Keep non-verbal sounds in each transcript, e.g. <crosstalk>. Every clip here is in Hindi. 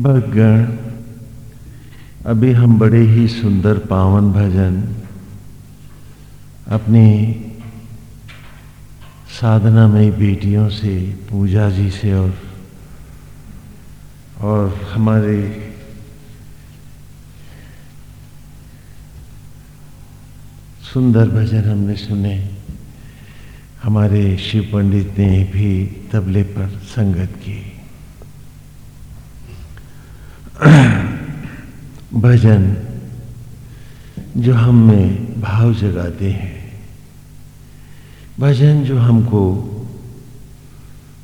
भगण अभी हम बड़े ही सुंदर पावन भजन अपनी साधना में बेटियों से, पूजा जी से और और हमारे सुंदर भजन हमने सुने। हमारे शिव पंडित ने भी तबले पर संगत की <clears throat> भजन जो हम में भाव जगाते हैं। भजन जो हमको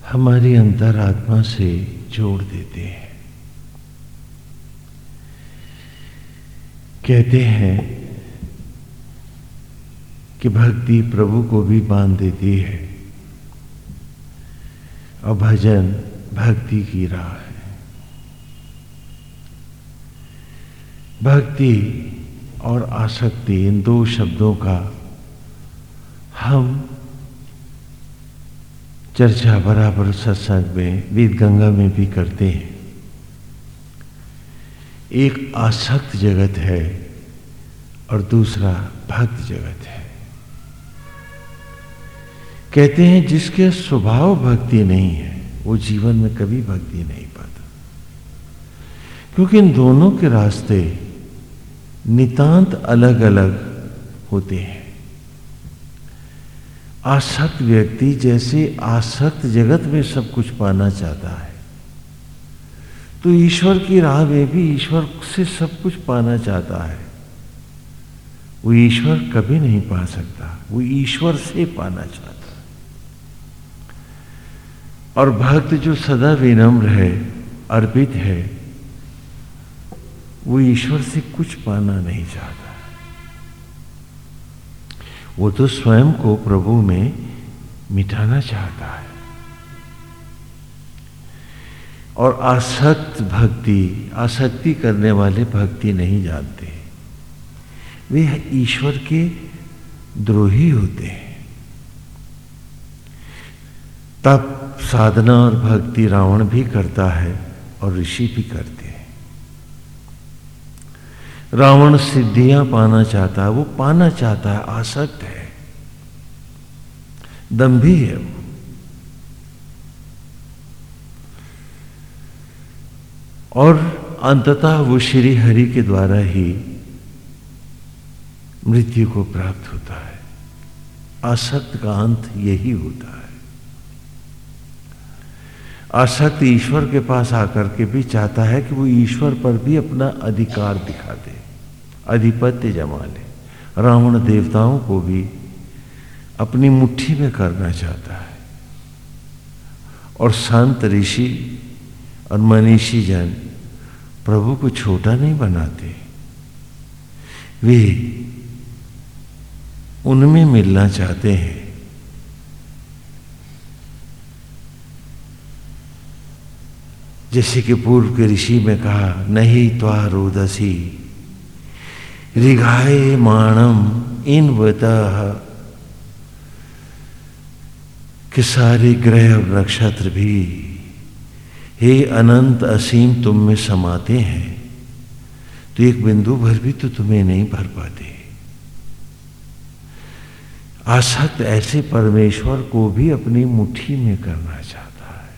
हमारी अंतरात्मा से जोड़ देते हैं। कहते हैं कि भक्ति प्रभु को भी बाँध देती है और भजन भक्ति की राह है। भक्ति और आसक्ति इन दो शब्दों का हम चर्चा बराबर सत्संग में, वेद गंगा में भी करते हैं। एक आसक्त जगत है और दूसरा भक्त जगत है। कहते हैं जिसके स्वभाव भक्ति नहीं है, वो जीवन में कभी भक्ति नहीं पाता। क्योंकि इन दोनों के रास्ते नितांत अलग अलग होते हैं। आसक्त व्यक्ति जैसे आसक्त जगत में सब कुछ पाना चाहता है। तो ईश्वर की राह में भी ईश्वर से सब कुछ पाना चाहता है। वो ईश्वर कभी नहीं पा सकता, वो ईश्वर से पाना चाहता और भक्त जो सदा विनम्र है, अर्पित है वो ईश्वर से कुछ पाना नहीं चाहता वो तो स्वयं को प्रभु में मिटाना चाहता है। और आसक्त भक्ति, आसक्ति करने वाले भक्ति नहीं जानते। वे ईश्वर के द्रोही होते हैं। तब साधना और भक्ति रावण भी करता है और ऋषि भी करते हैं। रावण सिद्धियाँ पाना चाहता है, वो पाना चाहता है, आसक्त है। दम्भी है वो। और अंततः वो श्री हरि के द्वारा ही मृत्यु को प्राप्त होता है। आसक्त का अंत यही होता है। आसक्त ईश्वर के पास आकर के भी चाहता है कि वो ईश्वर पर भी अपना अधिकार दिखा दे। अधिपत्य जमा ले रावण देवताओं को भी अपनी मुट्ठी में करना चाहता है। और संत ऋषि और मनीषी जन प्रभु को छोटा नहीं बनाते। वे उनमें मिलना चाहते हैं। जैसे कि पूर्व के ऋषि में कहा, नहीं त्वा रोदसी रिघाए माणम इन वतः कि सारे ग्रह और नक्षत्र भी, हे अनंत असीम, तुम में समाते हैं। तो एक बिंदु भर भी तो तुम्हें नहीं भर पाते। आसक्त ऐसे परमेश्वर को भी अपनी मुट्ठी में करना चाहता है।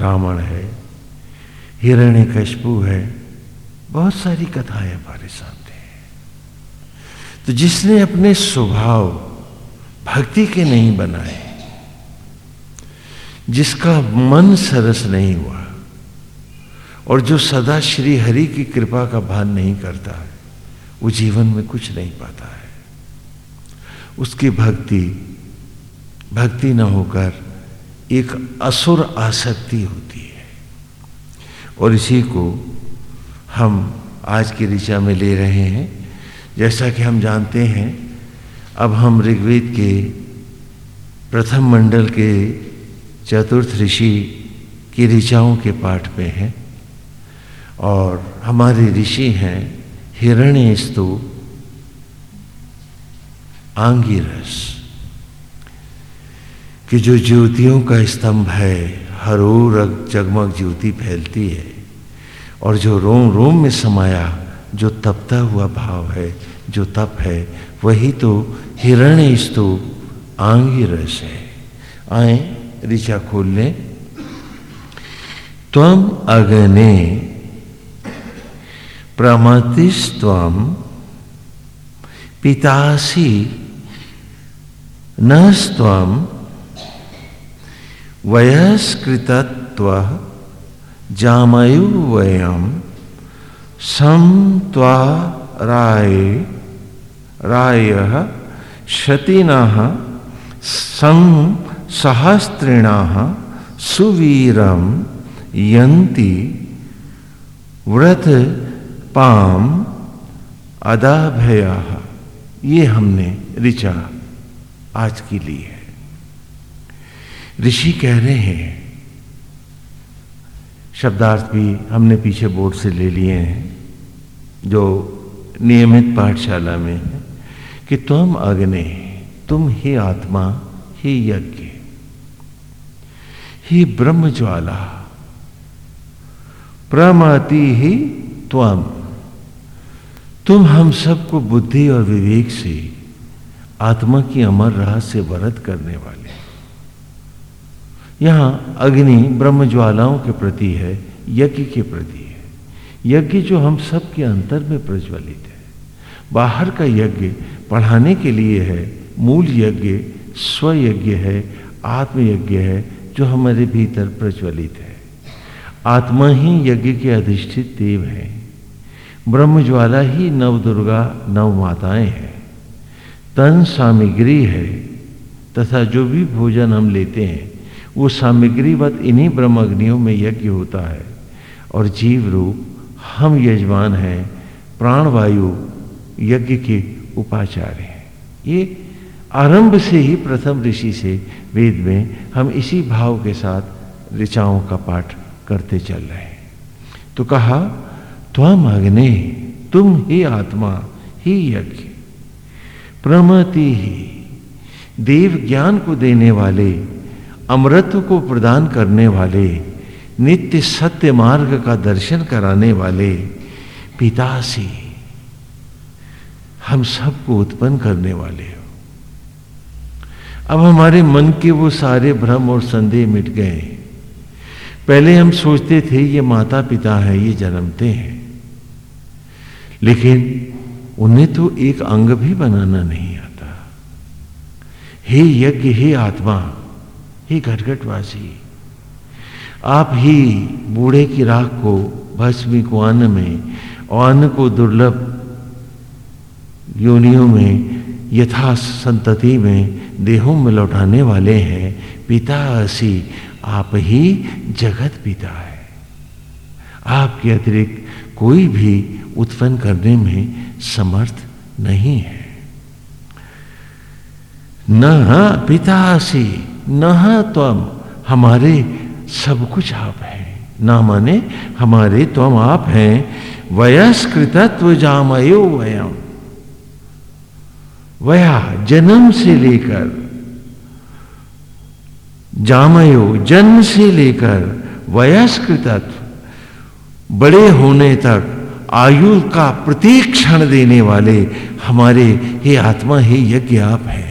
रावण है हिरण्य है बहुत सारी कथाएँ हमारे सामने हैं। तो जिसने अपने स्वभाव भक्ति के नहीं बनाए, जिसका मन सरस नहीं हुआ, और जो सदा श्री हरि की कृपा का भान नहीं करता है, वो जीवन में कुछ नहीं पाता है। उसकी भक्ति भक्ति न होकर एक असुर आसक्ति होती है। और इसी को हम आज की ऋचा में ले रहे हैं। जैसा कि हम जानते हैं, अब हम ऋग्वेद के प्रथम मंडल के चतुर्थ ऋषि की ऋचाओं के पाठ पे हैं। और हमारे ऋषि हैं हिरण्य स्तु आंगिरस, कि जो ज्योतियों का स्तंभ है हरू रग जगमग ज्योति फैलती है। और जो रोम रोम में समाया, जो तपता हुआ भाव है, जो तप है, वही तो हिरण्य स्तूप आंगी रस है। आए, ऋचा खोल लें। तम अग्ने प्रमतिस्व पितासी न स्व वयस्कृतत्व जामयु वयम सम राय राय शतिन सं सहस्त्रिण सुवीरम यंती व्रत पाम अदाभय। ये हमने ऋचा आज की ली है ऋषि कह रहे हैं शब्दार्थ भी हमने पीछे बोर्ड से ले लिए हैं, जो नियमित पाठशाला में है, कि तुम अग्नि, तुम ही आत्मा, ही यज्ञ, ही ब्रह्म ज्वाला प्रमाति ही त्वम। तुम हम सबको बुद्धि और विवेक से आत्मा की अमर रहस्य वरद करने वाले यहाँ अग्नि ब्रह्म ज्वालाओं के प्रति है, यज्ञ के प्रति है। यज्ञ जो हम सब के अंतर में प्रज्वलित है। बाहर का यज्ञ पढ़ाने के लिए है, मूल यज्ञ स्वयज्ञ है, आत्मयज्ञ है, जो हमारे भीतर प्रज्वलित है। आत्मा ही यज्ञ के अधिष्ठित देव है। ब्रह्म ज्वाला ही नव दुर्गा नव माताएँ हैं। तन सामग्री है, तथा जो भी भोजन हम लेते हैं वो सामग्रीवत इन्हीं ब्रह्म अग्नियों में यज्ञ होता है। और जीव रूप हम यजमान हैं, प्राणवायु यज्ञ के उपाचार्य हैं। ये आरंभ से ही प्रथम ऋषि से वेद में हम इसी भाव के साथ ऋचाओं का पाठ करते चल रहे हैं। तो कहा त्वम अग्नि तुम ही आत्मा, ही यज्ञ। प्रमति ही, देव ज्ञान को देने वाले अमृत को प्रदान करने वाले, नित्य सत्य मार्ग का दर्शन कराने वाले पितासी, हम सबको उत्पन्न करने वाले हो। अब हमारे मन के वो सारे भ्रम और संदेह मिट गए। पहले हम सोचते थे, ये माता पिता है, ये जन्मते हैं। लेकिन उन्हें तो एक अंग भी बनाना नहीं आता। हे यज्ञ, हे आत्मा हे घटघटवासी। आप ही बूढ़े की राख को, भस्मी को अन्न में और अन्न को दुर्लभ योनियों में यथा संतति में, देहों में लौटाने वाले हैं। पिता असी, आप ही जगत पिता है। आपके अतिरिक्त कोई भी उत्पन्न करने में समर्थ नहीं है। न पिता असी न तुम हमारे सब कुछ आप हैं। न माने हमारे तुम आप हैं। वयस्कृतत्व जामयो वयम। वया जन्म से लेकर, जामयो जन्म से लेकर वयस्कृतत्व, बड़े होने तक आयु का प्रतीक क्षण देने वाले हमारे हे आत्मा, हे यज्ञ आप हैं।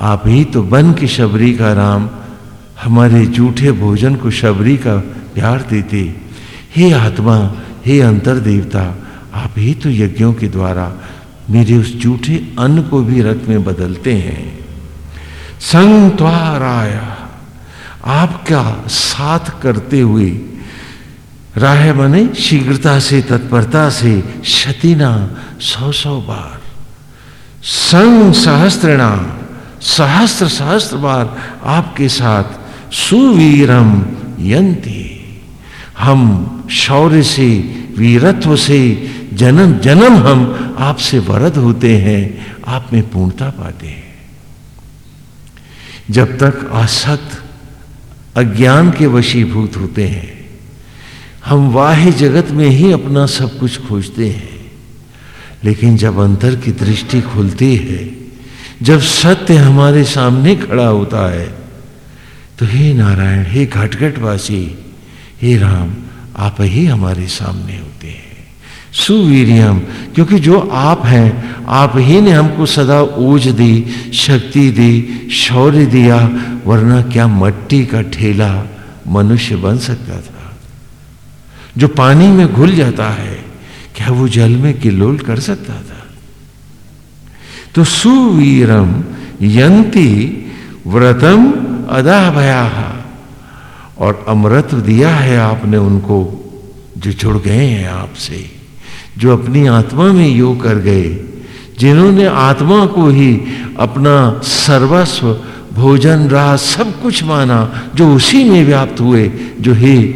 आप ही तो बन के शबरी का राम। हमारे जूठे भोजन को शबरी का प्यार देते। हे आत्मा, हे अंतर देवता आप ही तो यज्ञों के द्वारा मेरे उस जूठे अन्न को भी रक्त में बदलते हैं। संत्वाराय आपका साथ करते हुए राह बने शीघ्रता से, तत्परता से, शतिना सौ सौ बार। संग सहस्त्रणा सहस्त्र सहस्त्र बार आपके साथ सुवीरम यंती। हम शौर्य से, वीरत्व से जन्म जन्म हम आपसे वरद होते हैं, आप में पूर्णता पाते हैं। जब तक असत अज्ञान के वशीभूत होते हैं, हम वाह्य जगत में ही अपना सब कुछ खोजते हैं। लेकिन जब अंतर की दृष्टि खुलती है जब सत्य हमारे सामने खड़ा होता है तो हे नारायण, हे घटघटवासी, हे राम, आप ही हमारे सामने होते हैं। सुवीरियम, क्योंकि जो आप हैं, आप ही ने हमको सदा ऊज दी, शक्ति दी, शौर्य दिया, वरना क्या मट्टी का ठेला मनुष्य बन सकता था? जो पानी में घुल जाता है, क्या वो जल में किलोल कर सकता था? तो सुवीरम यंती व्रतम अदा भया और अमृत दिया है आपने उनको, जो जुड़ गए हैं आपसे, जो अपनी आत्मा में योग कर गए, जिन्होंने आत्मा को ही अपना सर्वस्व, भोजन, रहा सब कुछ माना, जो उसी में व्याप्त हुए, जो हे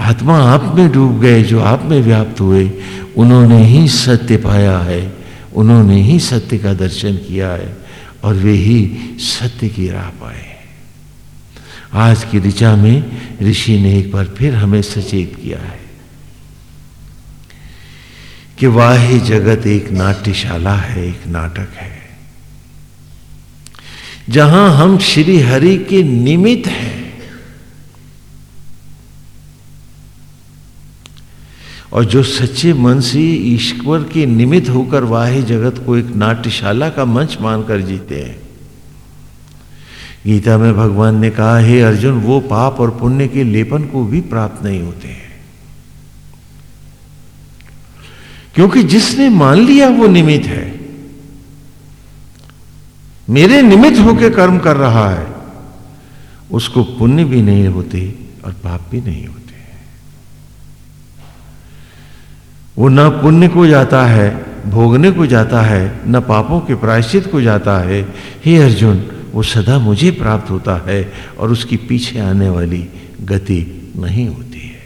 आत्मा आप में डूब गए, जो आप में व्याप्त हुए, उन्होंने ही सत्य पाया है। उन्होंने ही सत्य का दर्शन किया है और वे ही सत्य की राह पाए आज की ऋचा में ऋषि ने एक बार फिर हमें सचेत किया है कि वाह जगत एक नाट्यशाला है, एक नाटक है, जहाँ हम श्री हरि के निमित्त हैं। और जो सच्चे मन से ईश्वर के निमित्त होकर वाहे जगत को एक नाट्यशाला का मंच मानकर जीते हैं। गीता में भगवान ने कहा, हे अर्जुन, वो पाप और पुण्य के लेपन को भी प्राप्त नहीं होते हैं। क्योंकि जिसने मान लिया वो निमित्त है। मेरे निमित्त होकर कर्म कर रहा है। उसको पुण्य भी नहीं होते और पाप भी नहीं होते। वो न पुण्य को जाता है, भोगने को जाता है, न पापों के प्रायश्चित को जाता है। हे अर्जुन, वो सदा मुझे प्राप्त होता है और उसकी पीछे आने वाली गति नहीं होती है।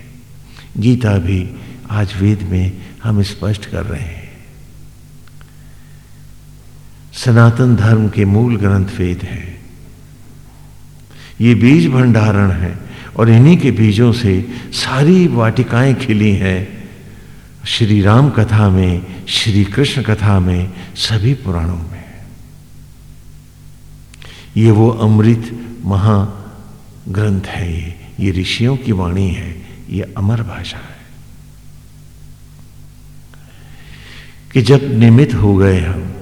गीता भी आज वेद में हम स्पष्ट कर रहे हैं। सनातन धर्म के मूल ग्रंथ वेद हैं। ये बीज भंडारण है और इन्हीं के बीजों से सारी वाटिकाएँ खिली हैं। श्री राम कथा में, श्री कृष्ण कथा में, सभी पुराणों में। ये वो अमृत महा ग्रंथ है, ये ये ऋषियों की वाणी है, ये अमर भाषा है। कि जब निमित हो गए हम,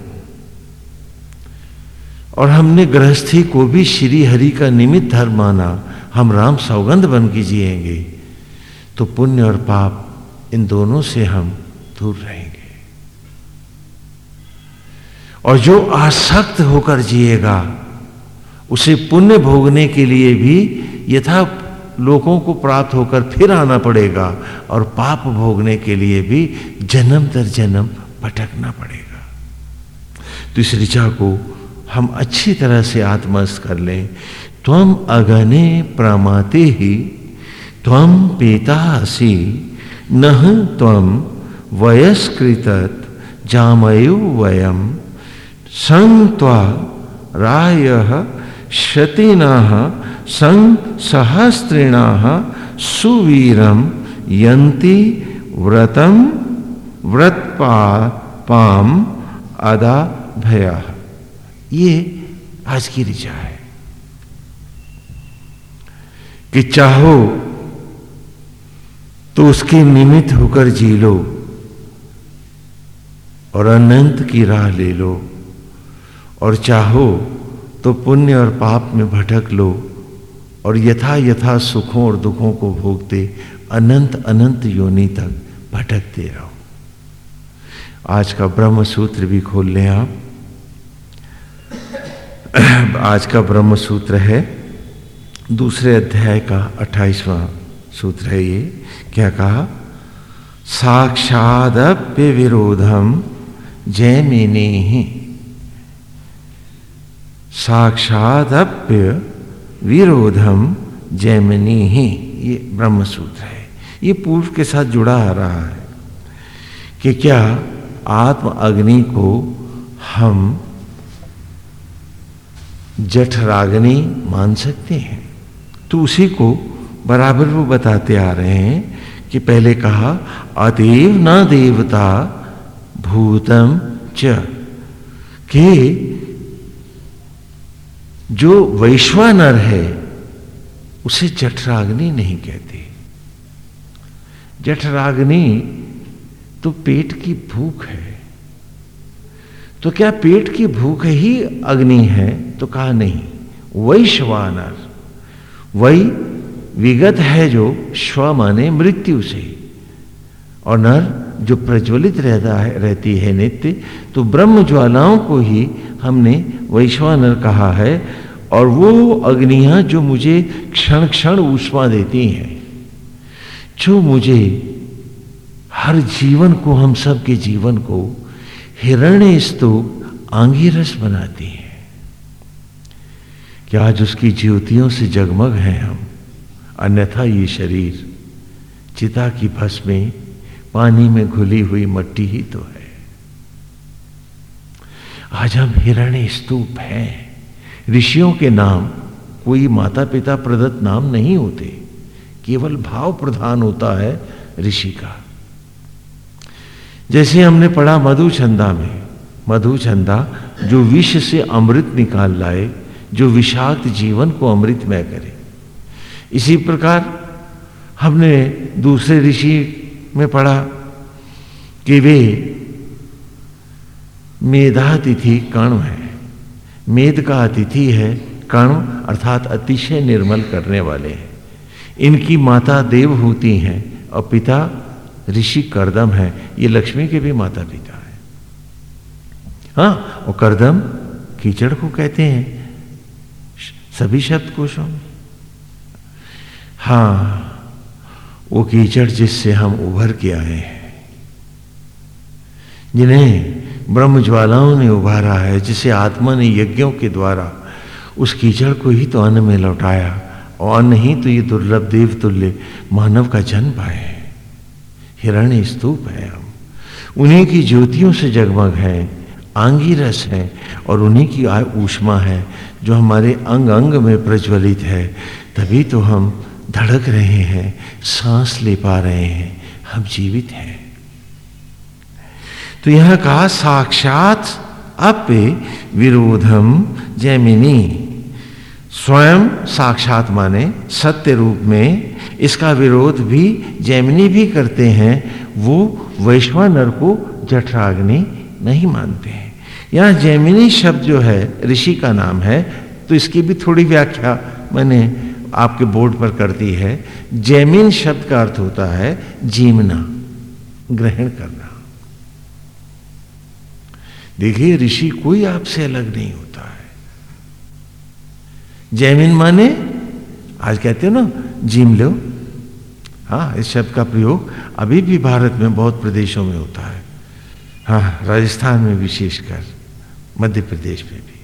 और हमने गृहस्थी को भी श्री हरि का निमित्त धर्म माना, हम राम सौगंध बन के जिएँगे तो पुण्य और पाप इन दोनों से हम दूर रहेंगे। और जो आसक्त होकर जिएगा, उसे पुण्य भोगने के लिए भी यथा लोगों को प्राप्त होकर फिर आना पड़ेगा और पाप भोगने के लिए भी जन्म दर जन्म भटकना पड़ेगा। तो इस ऋचा को हम अच्छी तरह से आत्मस्थ कर लें। त्वम अगने प्रमाते ही त्वम पेता हसी। न तम वयस्कृत जामयु वयम संत्वा राय शतिना संग सहस्त्रिण सुवीरम यंती व्रतम व्रतपा पाम अदा भया ये आज की ऋचा है। कि चाहो तो उसके निमित्त होकर जी लो और अनंत की राह ले लो और चाहो तो पुण्य और पाप में भटक लो और यथा यथा सुखों और दुखों को भोगते अनंत अनंत योनि तक भटकते रहो। आज का ब्रह्म सूत्र भी खोल लें आप। <clears throat> आज का ब्रह्म सूत्र है, दूसरे अध्याय का अट्ठाईसवां सूत्र है ये। क्या कहा? साक्षादप्य विरोधम जयमिनी ही साक्षादप्य विरोधम जैमिनी। ही ये ब्रह्म सूत्र है। ये पूर्व के साथ जुड़ा आ रहा है कि क्या आत्म अग्नि को हम जठराग्नि मान सकते हैं? तो उसी को बराबर वो बताते आ रहे हैं कि पहले कहा अदेव न देवता, भूतम च। के जो वैश्वानर है, उसे जठराग्नि नहीं कहते। जठराग्नि तो पेट की भूख है। तो क्या पेट की भूख ही अग्नि है? तो कहा नहीं, वैश्वानर। वही विगत है जो स्व माने मृत्यु से। और नर जो प्रज्वलित रहता है, रहती है नित्य तो ब्रह्म ज्वालाओं को ही हमने वैश्वानर कहा है, और वो अग्नियाँ जो मुझे क्षण क्षण ऊष्मा देती हैं, जो मुझे हर जीवन को, हम सब के जीवन को हिरण्य स्तूप आंगीरस बनाती है। कि आज उसकी ज्योतियों से जगमग हैं हम? अन्यथा ये शरीर चिता की भस्में पानी में घुली हुई मट्टी ही तो है। आज हम हिरण्य स्तूप हैं। ऋषियों के नाम, कोई माता पिता प्रदत्त नाम नहीं होते। केवल भाव प्रधान होता है ऋषि का। जैसे हमने पढ़ा मधु छंदा में मधु छंदा जो विष से अमृत निकाल लाए, जो विषाक्त जीवन को अमृत अमृतमय करे। इसी प्रकार हमने दूसरे ऋषि में पढ़ा कि वे मेधातिथि कर्ण है। मेद का अतिथि है कर्ण अर्थात अतिशय निर्मल करने वाले हैं। इनकी माता देव होती हैं और पिता ऋषि करदम है। ये लक्ष्मी के भी माता पिता है। हाँ और करदम कीचड़ को कहते हैं। सभी शब्द कोशों में। हाँ वो कीचड़ जिससे हम उभर के आए हैं। जिन्हें ब्रह्म ज्वालाओं ने उभारा है, जिसे आत्मा ने यज्ञों के द्वारा उस कीचड़ को ही तो अन्न में लौटाया, और अन्न ही तो ये दुर्लभ देव तुल्य मानव का जन्म पाए हिरण्य स्तूप है हम। उन्हीं की ज्योतियों से जगमग है, आंगी रस है, और उन्हीं की आय ऊष्मा है, जो हमारे अंग अंग में प्रज्वलित है। तभी तो हम धड़क रहे हैं, सांस ले पा रहे हैं, हम जीवित हैं। तो यह कहा, साक्षात अपे विरोधम जैमिनी। स्वयं साक्षात माने सत्य रूप में इसका विरोध भी जैमिनी भी करते हैं, वो वैश्वानर को जठराग्नि नहीं मानते हैं। यहाँ जैमिनी शब्द जो है, ऋषि का नाम है तो इसकी भी थोड़ी व्याख्या मैंने आपके बोर्ड पर करती है, जैमिन शब्द का अर्थ होता है जीमना, ग्रहण करना। देखिए, ऋषि कोई आपसे अलग नहीं होता है। जैमिन माने, आज कहते हो ना, जीम लो। हाँ इस शब्द का प्रयोग अभी भी भारत में बहुत प्रदेशों में होता है। हाँ राजस्थान में विशेषकर, मध्य प्रदेश में भी।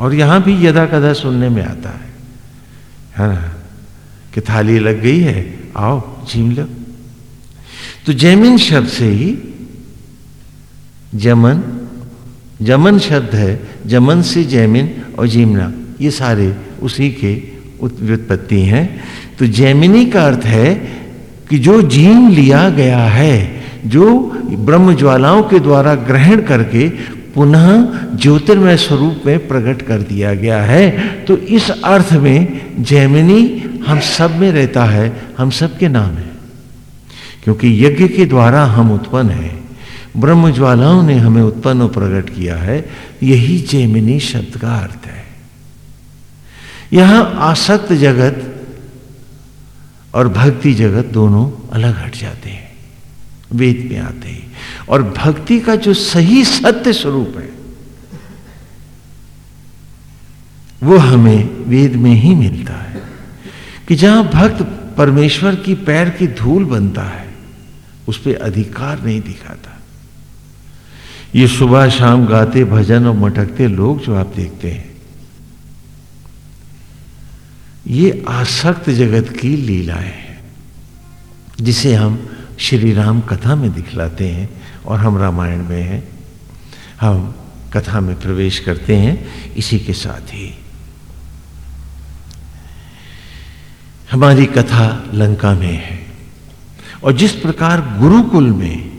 और यहाँ भी यदा कदा सुनने में आता है। है। ना कि थाली लग गई है, आओ झीम लो। तो जैमिन शब्द से ही जमन जमन शब्द है, जमन से जैमिन और जीमना, ये सारे उसी के व्युत्पत्ति हैं। तो जैमिनी का अर्थ है कि जो जीम लिया गया है, जो ब्रह्म ज्वालाओं के द्वारा ग्रहण करके पुनः ज्योतिर्मय स्वरूप में प्रकट कर दिया गया है। तो इस अर्थ में जैमिनी हम सब में रहता है, हम सब के नाम है। क्योंकि यज्ञ के द्वारा हम उत्पन्न हैं। ब्रह्म ज्वालाओं ने हमें उत्पन्न और प्रकट किया है। यही जैमिनी शब्द का अर्थ है। यहाँ आसक्त जगत और भक्ति जगत दोनों अलग हट जाते हैं। वेद में आते हैं। और भक्ति का जो सही सत्य स्वरूप है, वो हमें वेद में ही मिलता है कि जहाँ भक्त परमेश्वर की पैर की धूल बनता है, उस पर अधिकार नहीं दिखाता। ये सुबह शाम गाते, भजन और मटकते लोग जो आप देखते हैं, ये आसक्त जगत की लीलाएँ हैं, जिसे हम श्री राम कथा में दिखलाते हैं। और हम रामायण में हैं। हम कथा में प्रवेश करते हैं इसी के साथ ही। हमारी कथा लंका में है और जिस प्रकार गुरुकुल में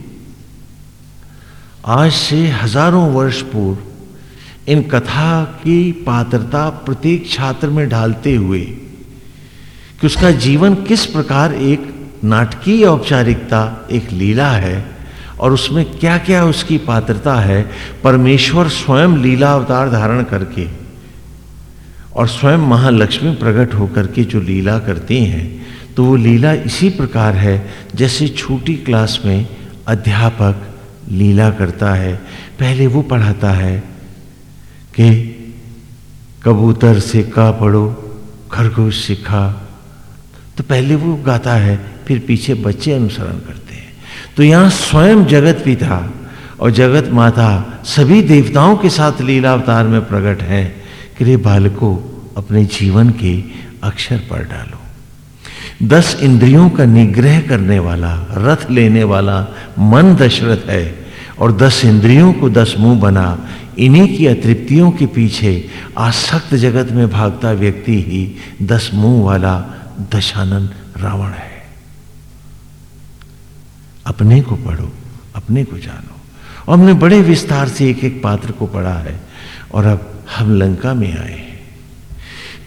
आज से हज़ारों वर्ष पूर्व इन कथा की पात्रता प्रत्येक छात्र में ढालते हुए कि उसका जीवन किस प्रकार एक नाटकीय औपचारिकता, एक लीला है और उसमें क्या क्या उसकी पात्रता है, परमेश्वर स्वयं लीला अवतार धारण करके और स्वयं महालक्ष्मी प्रकट होकर के जो लीला करती हैं तो वो लीला इसी प्रकार है जैसे छोटी क्लास में अध्यापक लीला करता है। पहले वो पढ़ाता है कि कबूतर से का पढ़ो, खरगोश सिखा तो पहले वो गाता है, फिर पीछे बच्चे अनुसरण करते तो यहाँ स्वयं जगत पिता और जगत माता सभी देवताओं के साथ लीला अवतार में प्रकट हैं कि रे बालको, अपने जीवन के अक्षर पर डालो। दस इंद्रियों का निग्रह करने वाला, रथ लेने वाला मन दशरथ है और दस इंद्रियों को दस मुँह बना, इन्हीं की अतृप्तियों के पीछे आसक्त जगत में भागता व्यक्ति ही दस मुँह वाला दशानन रावण है। अपने को पढ़ो, अपने को जानो। और हमने बड़े विस्तार से एक एक पात्र को पढ़ा है और अब हम लंका में आए हैं।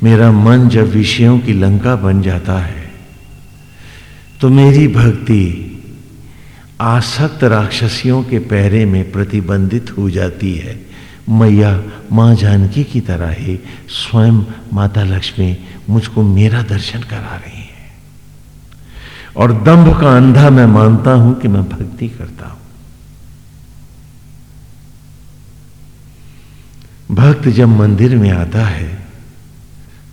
मेरा मन जब विषयों की लंका बन जाता है तो मेरी भक्ति आसक्त राक्षसियों के पहरे में प्रतिबंधित हो जाती है। मैया माँ जानकी की तरह ही स्वयं माता लक्ष्मी मुझको मेरा दर्शन करा रही और दंभ का अंधा मैं मानता हूँ कि मैं भक्ति करता हूँ। भक्त जब मंदिर में आता है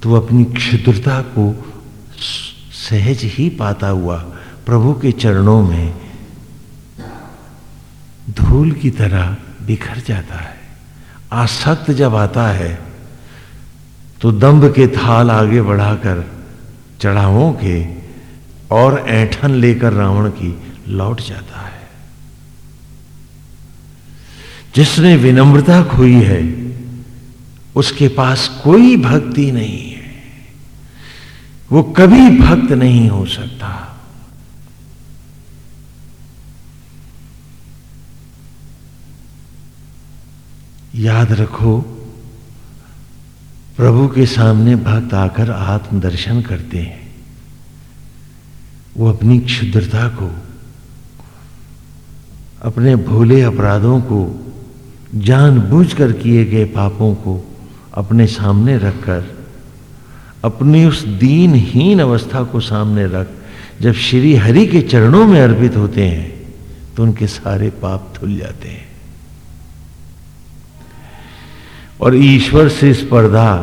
तो अपनी क्षुद्रता को सहज ही पाता हुआ प्रभु के चरणों में धूल की तरह बिखर जाता है। आसक्त जब आता है तो दम्भ के थाल आगे बढ़ाकर चढ़ावों के और ऐठन लेकर रावण की लौट जाता है। जिसने विनम्रता खोई है, उसके पास कोई भक्ति नहीं है। वो कभी भक्त नहीं हो सकता। याद रखो, प्रभु के सामने भक्त आकर आत्मदर्शन करते हैं। वो अपनी क्षुद्रता को, अपने भोले अपराधों को, जानबूझकर किए गए पापों को अपने सामने रखकर, अपनी उस दीनहीन अवस्था को सामने रख, जब श्री हरि के चरणों में अर्पित होते हैं तो उनके सारे पाप धुल जाते हैं। और ईश्वर से स्पर्धा,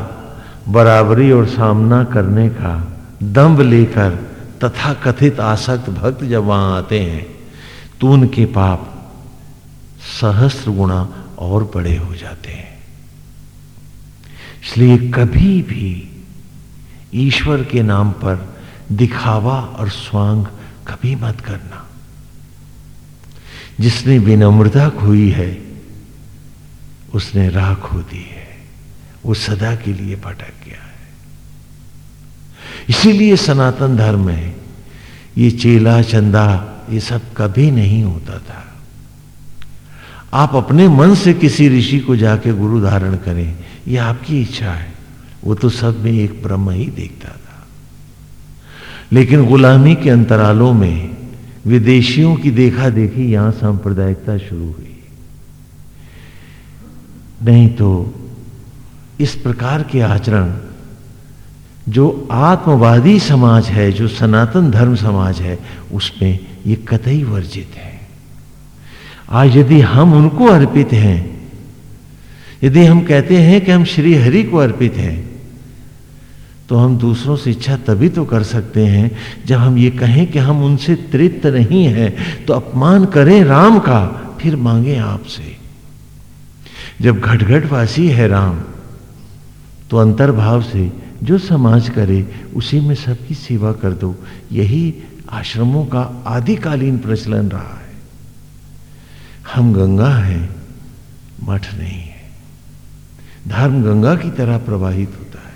बराबरी और सामना करने का दम्भ लेकर तथा कथित आसक्त भक्त जब वहाँ आते हैं तो उनके पाप सहस्त्र गुणा और बड़े हो जाते हैं। इसलिए कभी भी ईश्वर के नाम पर दिखावा और स्वांग कभी मत करना। जिसने विनम्रता खोई है, उसने राह खो दी है, वो सदा के लिए भटक गया। इसीलिए सनातन धर्म में ये चेला, चंदा, ये सब कभी नहीं होता था। आप अपने मन से किसी ऋषि को जाके गुरु धारण करें यह आपकी इच्छा है। वो तो सब में एक ब्रह्म ही देखता था। लेकिन गुलामी के अंतरालों में विदेशियों की देखा देखी यहाँ सांप्रदायिकता शुरू हुई। नहीं तो इस प्रकार के आचरण जो आत्मवादी समाज है, जो सनातन धर्म समाज है, उसमें ये कतई वर्जित है। आज यदि हम उनको अर्पित हैं, यदि हम कहते हैं कि हम श्री हरि को अर्पित हैं तो हम दूसरों से इच्छा तभी तो कर सकते हैं, जब हम ये कहें कि हम उनसे तृप्त नहीं है तो अपमान करें राम का, फिर मांगे आपसे। जब घटघटवासी है राम तो अंतर्भाव से जो समाज करे, उसी में सबकी सेवा कर दो। यही आश्रमों का आदिकालीन प्रचलन रहा है। हम गंगा हैं, मठ नहीं है। धर्म गंगा की तरह प्रवाहित होता है।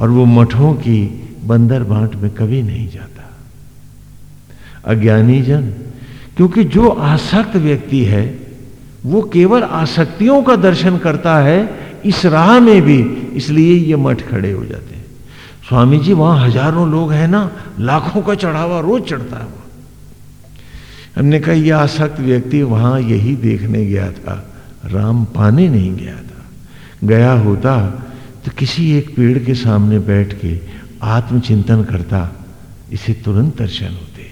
और वो मठों की बंदर बांट में कभी नहीं जाता। अज्ञानी जन, क्योंकि जो आसक्त व्यक्ति है, वो केवल आसक्तियों का दर्शन करता है इस राह में भी इसलिए ये मठ खड़े हो जाते हैं। स्वामी जी वहाँ हज़ारों लोग हैं ना, लाखों का चढ़ावा रोज चढ़ता है हमने कहा यह आसक्त व्यक्ति वहाँ यही देखने गया था, राम पाने नहीं गया था। गया होता तो किसी एक पेड़ के सामने बैठ के आत्मचिंतन करता, इसे तुरंत दर्शन होते।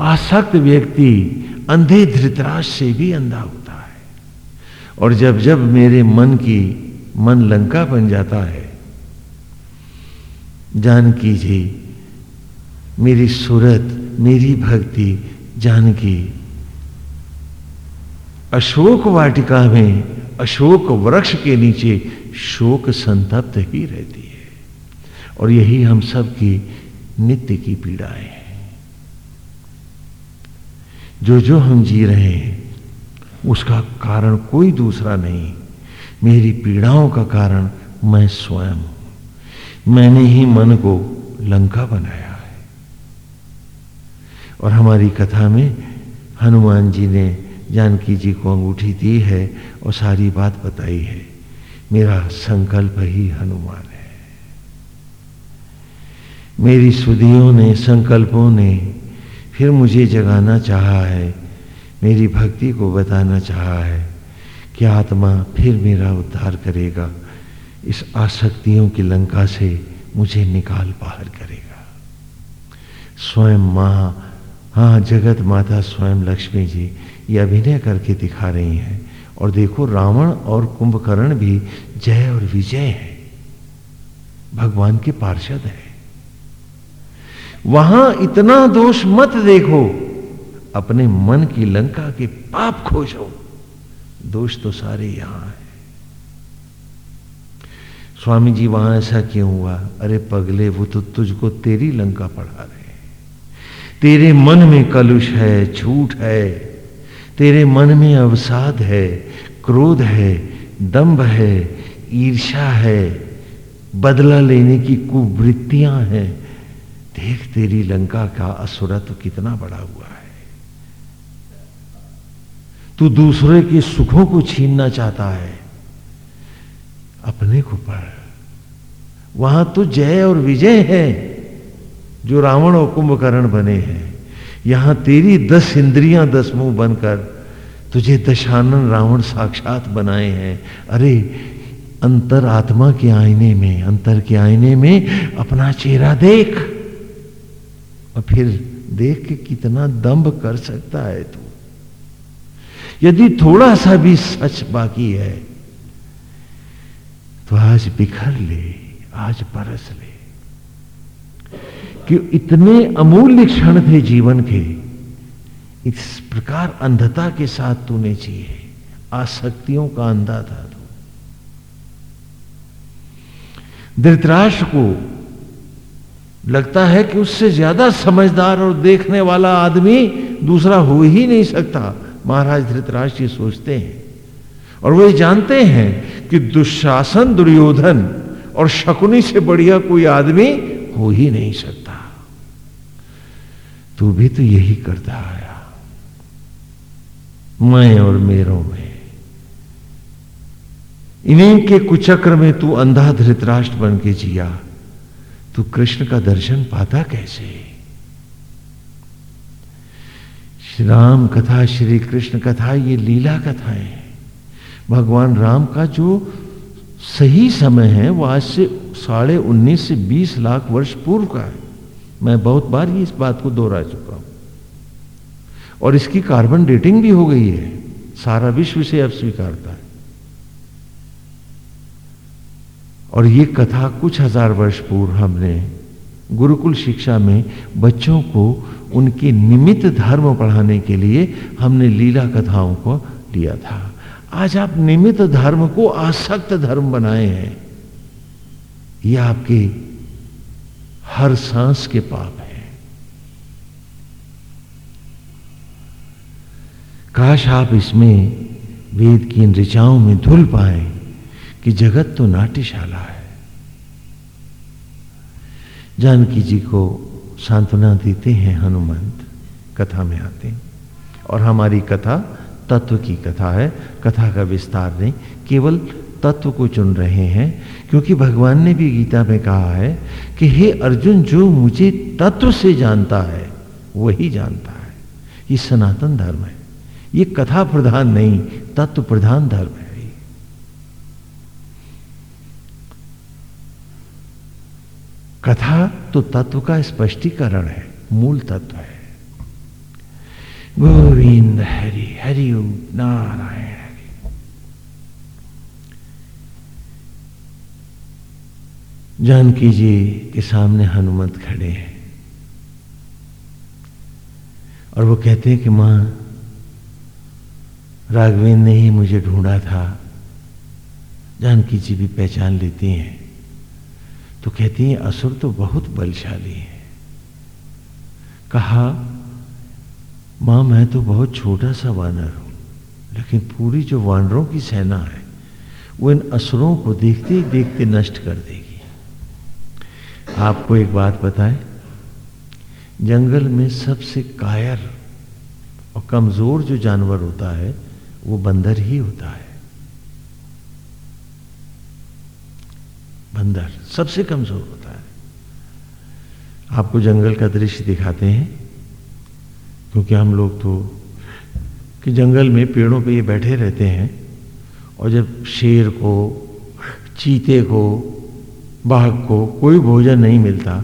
आसक्त व्यक्ति अंधे धृतराज से भी अंधा होता। और जब जब मेरे मन की मन लंका बन जाता है जानकी जी मेरी सूरत, मेरी भक्ति जानकी अशोक वाटिका में, अशोक वृक्ष के नीचे शोक संतप्त ही रहती है। और यही हम सब की नित्य की पीड़ाएँ हैं। जो जो हम जी रहे हैं उसका कारण कोई दूसरा नहीं। मेरी पीड़ाओं का कारण मैं स्वयं हूँ। मैंने ही मन को लंका बनाया है। और हमारी कथा में हनुमान जी ने जानकी जी को अंगूठी दी है और सारी बात बताई है। मेरा संकल्प ही हनुमान है। मेरी सुधियों ने, संकल्पों ने फिर मुझे जगाना चाहा है मेरी भक्ति को बताना चाहा है कि आत्मा फिर मेरा उद्धार करेगा। इस आसक्तियों की लंका से मुझे निकाल बाहर करेगा। स्वयं माँ हाँ जगत माता स्वयं लक्ष्मी जी, ये अभिनय करके दिखा रही हैं। और देखो, रावण और कुंभकर्ण भी जय और विजय है। भगवान के पार्षद है। वहाँ इतना दोष मत देखो। अपने मन की लंका के पाप खोजो दोष तो सारे यहाँ है। स्वामी जी, वहाँ ऐसा क्यों हुआ? अरे पगले, वो तो तुझको तेरी लंका पढ़ा रहे तेरे मन में कलुष है, झूठ है। तेरे मन में अवसाद है, क्रोध है दंभ है ईर्षा है। बदला लेने की कुवृत्तियाँ हैं। देख तेरी लंका का असुरत्व कितना बड़ा हुआ है। तू दूसरे के सुखों को छीनना चाहता है। अपने को पढ़। वहाँ तो जय और विजय है, जो रावण और कुंभकर्ण बने हैं। यहाँ तेरी दस इंद्रियाँ, दस मुँह बनकर तुझे दशानन रावण साक्षात बनाए हैं। अरे, अंतर आत्मा के आईने में, अंतर के आईने में अपना चेहरा देख। और फिर देख के कितना दम्भ कर सकता है तू। यदि थोड़ा सा भी सच बाकी है तो आज बिखर ले, आज बरस ले। कि इतने अमूल्य क्षण थे जीवन के, इस प्रकार अंधता के साथ तूने जिए, आसक्तियों का अंधा था तू। धृतराष्ट्र को लगता है कि उससे ज़्यादा समझदार और देखने वाला आदमी दूसरा हो ही नहीं सकता। महाराज धृतराष्ट्र ये सोचते हैं और वे जानते हैं कि दुशासन, दुर्योधन और शकुनी से बढ़िया कोई आदमी हो ही नहीं सकता। तू भी तो यही करता आया। मैं और मेरों में। इन्हीं के कुचक्र में तू अंधा धृतराष्ट्र बन के जिया। तू कृष्ण का दर्शन पाता कैसे? श्री राम कथा, श्री कृष्ण कथा, ये लीला कथाएँ हैं। भगवान राम का जो सही समय है, वो आज से साढ़े उन्नीस से बीस लाख वर्ष पूर्व का है। मैं बहुत बार ही इस बात को दोहरा चुका हूँ। और इसकी कार्बन डेटिंग भी हो गई है। सारा विश्व से अब स्वीकारता है। और ये कथा कुछ हज़ार वर्ष पूर्व हमने गुरुकुल शिक्षा में बच्चों को उनके निमित्त धर्म पढ़ाने के लिए हमने लीला कथाओं को लिया था। आज आप निमित्त धर्म को आसक्त धर्म बनाए हैं। ये आपके हर सांस के पाप है। काश आप इसमें वेद की इन ऋचाओं में धुल पाए कि जगत तो नाट्यशाला है। जानकी जी को सांत्वना देते हैं हनुमंत। कथा में आते हैं। और हमारी कथा तत्व की कथा है। कथा का विस्तार नहीं, केवल तत्व को चुन रहे हैं। क्योंकि भगवान ने भी गीता में कहा है कि हे अर्जुन, जो मुझे तत्व से जानता है, वही जानता है। ये सनातन धर्म है। ये कथा प्रधान नहीं, तत्व प्रधान धर्म है। कथा तो तत्व का स्पष्टीकरण है, मूल तत्व है। गोविंद हरि हरि नारायण हरि। जानकी जी के सामने हनुमत खड़े हैं। और वो कहते हैं कि माँ, राघवेंद्र ने ही मुझे ढूंढा था। जानकी जी भी पहचान लेती हैं। तो कहती हैं, असुर तो बहुत बलशाली है। कहा, माँ, मैं तो बहुत छोटा सा वानर हूँ, लेकिन पूरी जो वानरों की सेना है, वो इन असुरों को देखते ही देखते नष्ट कर देगी। आपको एक बात बताएँ, जंगल में सबसे कायर और कमज़ोर जो जानवर होता है, वो बंदर ही होता है। बंदर सबसे कमज़ोर होता है। आपको जंगल का दृश्य दिखाते हैं, क्योंकि हम लोग तो कि जंगल में पेड़ों पे ये बैठे रहते हैं और जब शेर को, चीते को, बाघ को कोई भोजन नहीं मिलता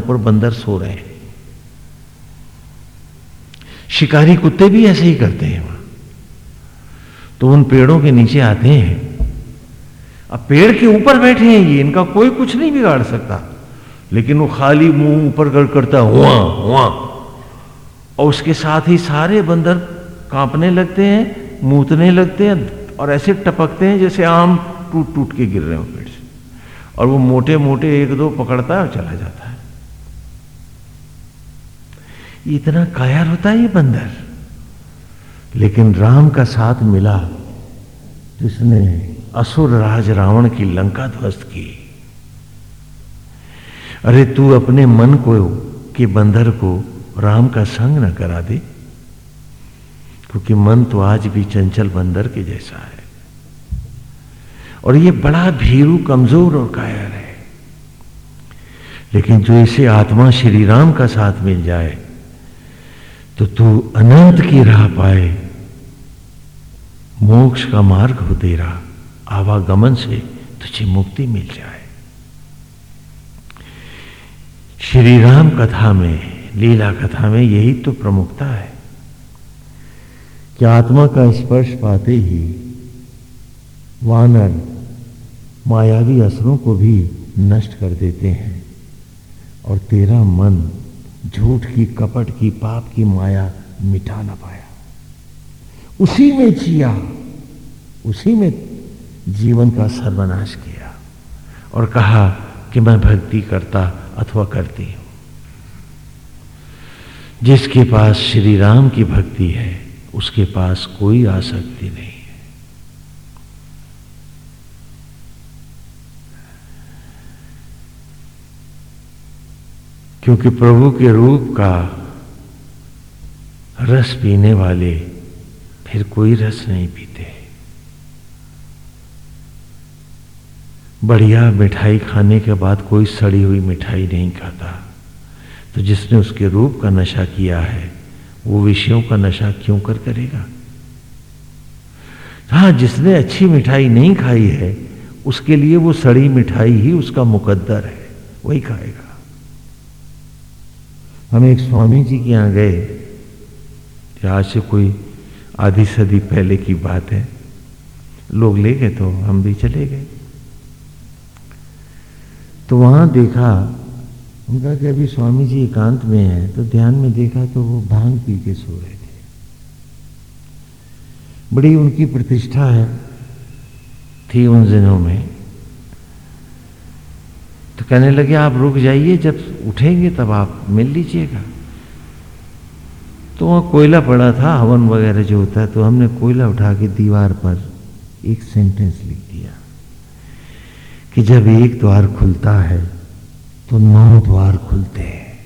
ऊपर बंदर सो रहे हैं। शिकारी कुत्ते भी ऐसे ही करते हैं वहाँ। तो उन पेड़ों के नीचे आते हैं। अब पेड़ के ऊपर बैठे हैं ये, इनका कोई कुछ नहीं बिगाड़ सकता। लेकिन वो खाली मुँह ऊपर कर करता हुआ हुआ। और उसके साथ ही सारे बंदर कांपने लगते हैं, मूतने लगते हैं और ऐसे टपकते हैं जैसे आम टूट टूट के गिर रहे हो पेड़ से। और वो मोटे मोटे एक दो पकड़ता है और चला जाता है। इतना कायर होता है ये बंदर। लेकिन राम का साथ मिला जिसने असुर राज रावण की लंका ध्वस्त की। अरे तू अपने मन को, के बंदर को राम का संग न करा दे, क्योंकि मन तो आज भी चंचल बंदर के जैसा है। और ये बड़ा भीरू, कमज़ोर और कायर है। लेकिन जो इसे आत्मा श्री राम का साथ मिल जाए तो तू अनंत की राह पाए। मोक्ष का मार्ग हो तेरा आवागमन से तुझे मुक्ति मिल जाए। श्री राम कथा में, लीला कथा में यही तो प्रमुखता है। कि आत्मा का स्पर्श पाते ही वानर मायावी असरों को भी नष्ट कर देते हैं और तेरा मन झूठ की, कपट की, पाप की माया मिटा ना पाया। उसी में जिया, उसी में जीवन का सर्वनाश किया और कहा कि मैं भक्ति करता अथवा करती हूँ। जिसके पास श्री राम की भक्ति है, उसके पास कोई आसक्ति नहीं। क्योंकि प्रभु के रूप का रस पीने वाले फिर कोई रस नहीं पीते। बढ़िया मिठाई खाने के बाद कोई सड़ी हुई मिठाई नहीं खाता। तो जिसने उसके रूप का नशा किया है, वो विषयों का नशा क्यों कर करेगा? हाँ जिसने अच्छी मिठाई नहीं खाई है, उसके लिए वो सड़ी मिठाई ही उसका मुकद्दर है, वही खाएगा। हम एक स्वामी जी के यहाँ गए आज से कोई आधी सदी पहले की बात है। लोग ले गए तो हम भी चले गए। तो वहाँ देखा, उनका कि अभी स्वामी जी एकांत में है तो ध्यान में देखा तो वो भाँग पी के सो रहे थे। बड़ी उनकी प्रतिष्ठा है, थी उन दिनों में। तो कहने लगे, आप रुक जाइए, जब उठेंगे तब आप मिल लीजिएगा। तो वहाँ कोयला पड़ा था, हवन वगैरह जो होता है तो हमने कोयला उठा के दीवार पर एक सेंटेंस लिख दिया कि जब एक द्वार खुलता है तो नौ द्वार खुलते हैं।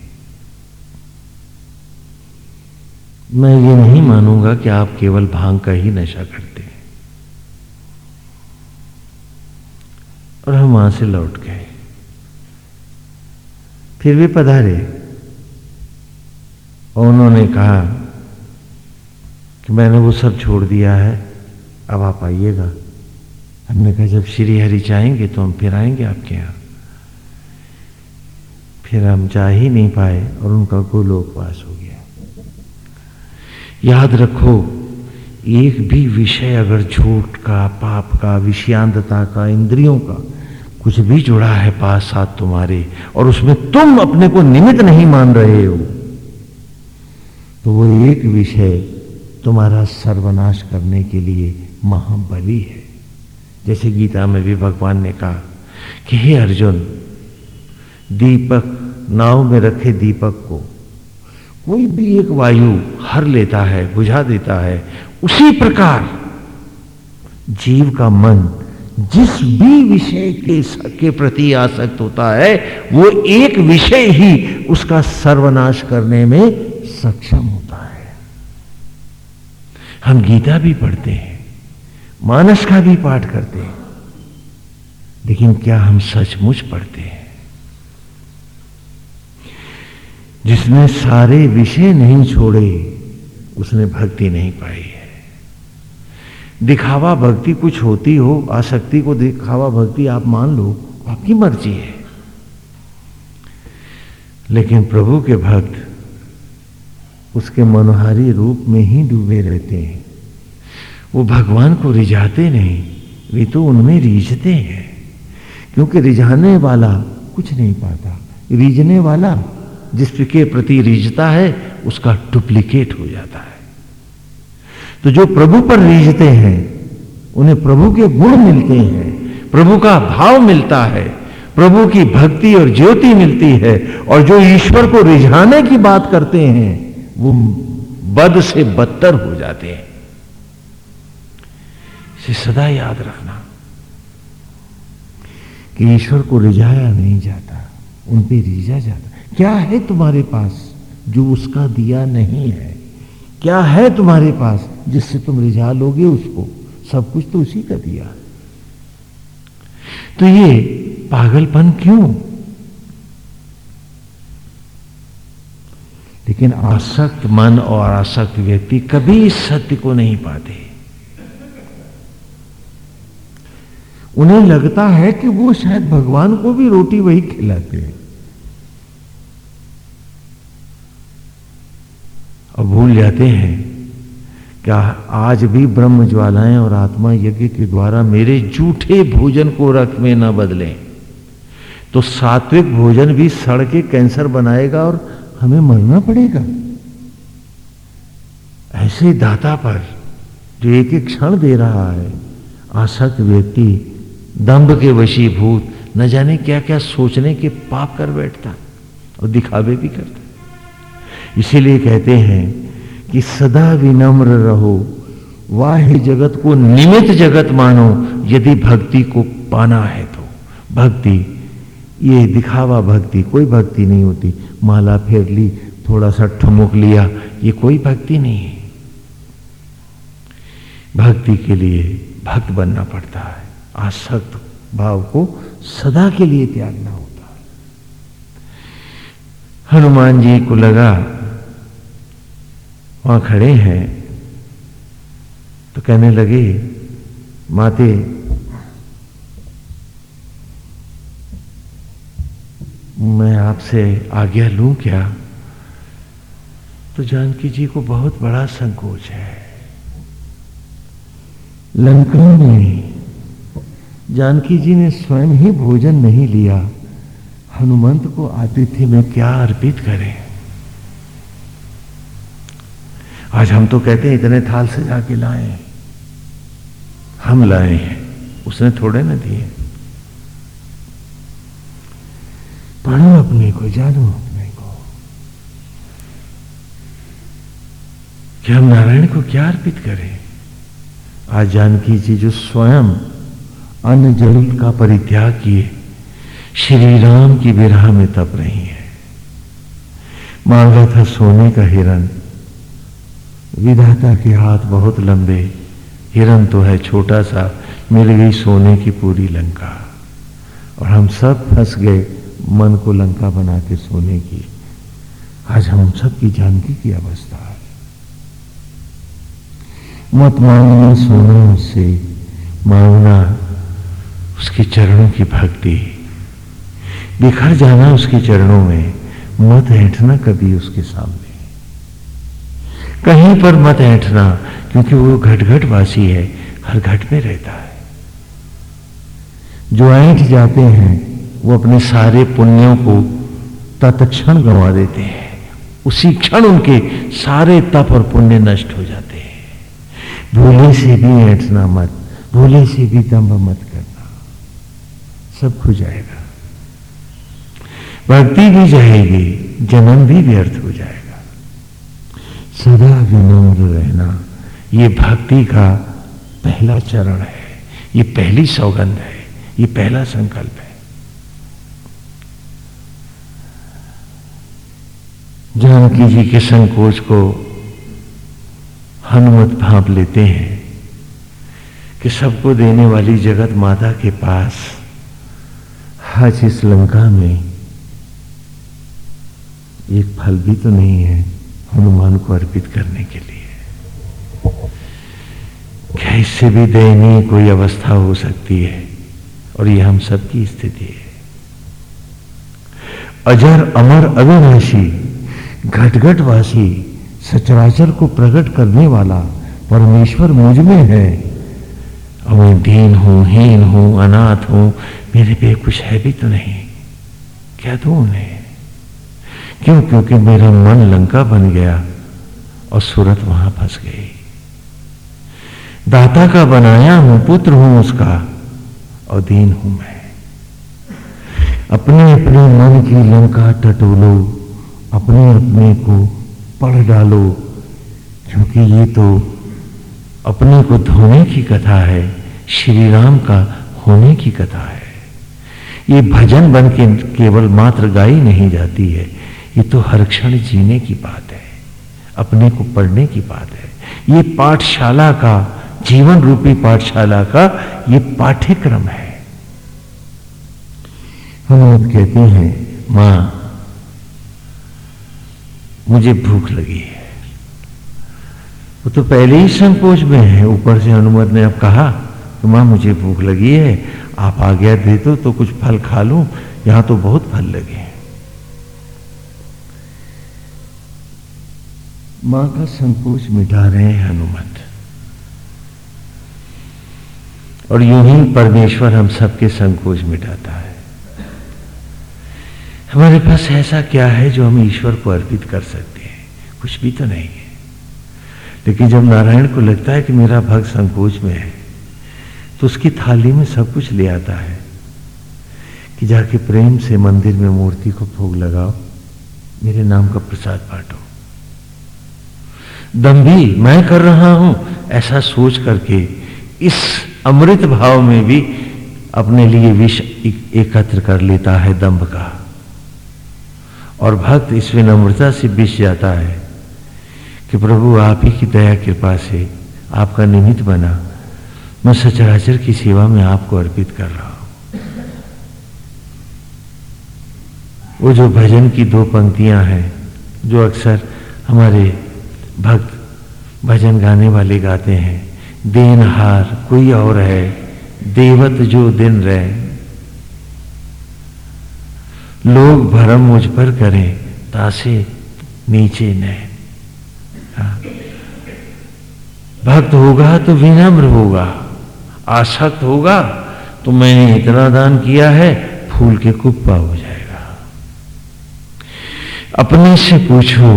मैं ये नहीं मानूँगा कि आप केवल भाँग का ही नशा करते हैं। और हम वहाँ से लौट गए। फिर भी पधारे। और उन्होंने कहा कि मैंने वो सब छोड़ दिया है, अब आप आइएगा। हमने कहा, जब श्री हरि चाहेंगे तो हम फिर आएँगे आपके यहाँ। फिर हम जा ही नहीं पाए और उनका गोलोकवास हो गया। याद रखो, एक भी विषय अगर झूठ का, पाप का, विषयांतता का, इंद्रियों का कुछ भी जुड़ा है पास साथ तुम्हारे, और उसमें तुम अपने को निमित्त नहीं मान रहे हो। तो वो एक विषय तुम्हारा सर्वनाश करने के लिए महाबली है। जैसे गीता में भी भगवान ने कहा कि, हे अर्जुन, दीपक, नाव में रखे दीपक को कोई भी एक वायु हर लेता है, बुझा देता है, उसी प्रकार जीव का मन जिस भी विषय के, के प्रति आसक्त होता है वो एक विषय ही उसका सर्वनाश करने में सक्षम होता है। हम गीता भी पढ़ते हैं मानस का भी पाठ करते हैं लेकिन क्या हम सचमुच पढ़ते हैं? जिसने सारे विषय नहीं छोड़े उसने भक्ति नहीं पाई। दिखावा भक्ति कुछ होती हो, आसक्ति को दिखावा भक्ति आप मान लो, आपकी मर्ज़ी है। लेकिन प्रभु के भक्त उसके मनोहारी रूप में ही डूबे रहते हैं। वो भगवान को रिझाते नहीं, वे तो उनमें रीझते हैं। क्योंकि रिझाने वाला कुछ नहीं पाता। रिझने वाला जिसके प्रति रिझता है, उसका डुप्लीकेट हो जाता है। तो जो प्रभु पर रीझते हैं, उन्हें प्रभु के गुण मिलते हैं, प्रभु का भाव मिलता है, प्रभु की भक्ति और ज्योति मिलती है, और जो ईश्वर को रिझाने की बात करते हैं, वो बद से बदतर हो जाते हैं। इसे सदा याद रखना कि ईश्वर को रिझाया नहीं जाता, उन पे रिझा जाता। क्या है तुम्हारे पास जो उसका दिया नहीं है? क्या है तुम्हारे पास जिससे तुम रिझा लोगे उसको। सब कुछ तो उसी का दिया। तो ये पागलपन क्यों? लेकिन आसक्त मन और आसक्त व्यक्ति कभी इस सत्य को नहीं पाते। उन्हें लगता है कि वो शायद भगवान को भी रोटी वही खिलाते हैं। और भूल जाते हैं क्या आज भी ब्रह्म ज्वालाएँ और आत्मा यज्ञ के द्वारा मेरे झूठे भोजन को रख में न बदलें? तो सात्विक भोजन भी सड़ के कैंसर बनाएगा और हमें मरना पड़ेगा। ऐसे दाता पर जो एक एक क्षण दे रहा है, आसक्त व्यक्ति, दंभ के वशीभूत, न जाने क्या क्या सोचने के पाप कर बैठता और दिखावे भी करता। इसीलिए कहते हैं कि सदा विनम्र रहो। वाह जगत को निमित जगत मानो, यदि भक्ति को पाना है तो। भक्ति, ये दिखावा भक्ति, कोई भक्ति नहीं होती। माला फेर ली थोड़ा सा ठुमुक लिया, ये कोई भक्ति नहीं है। भक्ति के लिए भक्त बनना पड़ता है। आसक्त भाव को सदा के लिए त्यागना होता है। हनुमान जी को लगा वहाँ खड़े हैं। तो कहने लगे, माते, मैं आपसे आज्ञा लूँ क्या? तो जानकी जी को बहुत बड़ा संकोच है। लंका में जानकी जी ने स्वयं ही भोजन नहीं लिया। हनुमंत को आतिथ्य में क्या अर्पित करें? आज हम तो कहते हैं, इतने थाल से जाके लाए। हम लाए हैं, उसने थोड़े ना दिए। पढ़ो अपने को, जानो अपने को। कि हम नारायण को क्या अर्पित करें? आज जानकी जी जो स्वयं अन्न जल का परित्याग किए, श्री राम की विराह में तप रही है। मांगा था सोने का हिरण विधाता के हाथ बहुत लंबे हिरण तो है छोटा सा, मिल गई सोने की पूरी लंका। और हम सब फंस गए मन को लंका बना के सोने की। आज हम सब की जानकी की अवस्था है। मत मांगना सोना उससे मांगना उसके चरणों की भक्ति। बिखर जाना उसके चरणों में, मत ऐठना कभी उसके सामने। कहीं पर मत ऐठना, क्योंकि वो घट घट वासी है, हर घट में रहता है। जो ऐठ जाते हैं, वो अपने सारे पुण्यों को तत्क्षण गंवा देते हैं। उसी क्षण उनके सारे तप और पुण्य नष्ट हो जाते हैं। भूले से भी ऐठना मत, भूले से भी दम्भ मत करना। सब खो जाएगा। भक्ति भी जाएगी, जन्म भी व्यर्थ हो जाएगा। सदा विनम्र रहना। ये भक्ति का पहला चरण है। ये पहली सौगंध है। ये पहला संकल्प है। जानकी जी के संकोच को हनुमत भाप लेते हैं कि सबको देने वाली जगत माता के पास आज इस लंका में एक फल भी तो नहीं है। हनुमान को अर्पित करने के लिए। इससे भी दयनीय कोई अवस्था हो सकती है, और यह हम सबकी स्थिति है। अजर अमर अविनाशी, घटघटवासी, सचराचर को प्रकट करने वाला परमेश्वर मुझमें है। और मैं दीन हूँ, हीन हूँ, अनाथ हूँ, मेरे पे कुछ है भी तो नहीं। क्या दू उन्हें क्यों? क्योंकि मेरा मन लंका बन गया और सूरत वहाँ फंस गई। दाता का बनाया हूँ, पुत्र हूँ उसका और दीन हूँ मैं। अपने अपने मन की लंका टटोलो, अपने अपने को पढ़ डालो, क्योंकि ये तो अपने को धोने की कथा है श्री राम का होने की कथा है। ये भजन बन के केवल मात्र गाई नहीं जाती है ये तो हर क्षण जीने की बात है, अपने को पढ़ने की बात है। ये पाठशाला का, जीवन रूपी पाठशाला का, ये पाठ्यक्रम है। हम कहते हैं, माँ, मुझे भूख लगी है। वो तो पहले ही संकोच में है, ऊपर से हनुमत ने अब कहा कि, माँ, मुझे भूख लगी है, आप आज्ञा दे दो तो कुछ फल खा लूँ, यहाँ तो बहुत फल लगे हैं। माँ का संकोच मिटा रहे हैं हनुमत। और यूँ ही परमेश्वर हम सबके संकोच मिटाता है। हमारे पास ऐसा क्या है जो हम ईश्वर को अर्पित कर सकते हैं? कुछ भी तो नहीं है। लेकिन जब नारायण को लगता है कि मेरा भक्त संकोच में है तो उसकी थाली में सब कुछ ले आता है कि जाके प्रेम से मंदिर में मूर्ति को भोग लगाओ, मेरे नाम का प्रसाद बांटो। दम्भी मैं कर रहा हूँ, ऐसा सोच करके इस अमृत भाव में भी अपने लिए विष एकत्र कर लेता है दम्भ का। और भक्त इस विनम्रता से बिछ जाता है कि प्रभु, आप ही की दया, कृपा से आपका निमित्त बना। मैं सचराचर की सेवा में आपको अर्पित कर रहा हूँ। वो जो भजन की दो पंक्तियाँ हैं, जो अक्सर हमारे भक्त भजन गाने वाले गाते हैं। देनहार कोई और है, देवत जो दिन रहे। लोग भरम मुझ पर करें तासे नीचे न हाँ। भक्त होगा तो विनम्र होगा, आसक्त होगा तो मैंने इतना दान किया है, फूल के कुप्पा हो जाएगा। अपने से पूछो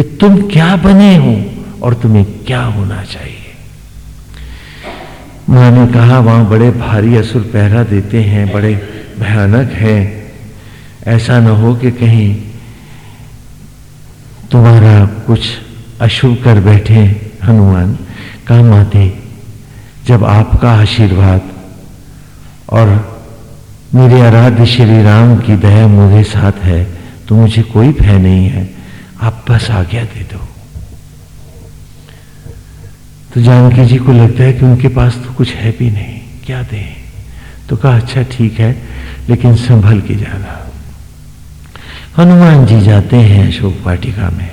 कि तुम क्या बने हो और तुम्हें क्या होना चाहिए। माँ ने कहा, वहाँ बड़े भारी असुर पहरा देते हैं, बड़े भयानक हैं। ऐसा न हो कि कहीं तुम्हारा कुछ अशुभ कर बैठे हनुमान काम आते जब आपका आशीर्वाद और मेरे आराध्य श्री राम की दया मुझे साथ है तो मुझे कोई भय नहीं है। आप बस आज्ञा दे दो। तो जानकी जी को लगता है कि उनके पास तो कुछ है भी नहीं। क्या दें? तो कहा अच्छा ठीक है, लेकिन संभल के जाना। हनुमान जी जाते हैं अशोक वाटिका में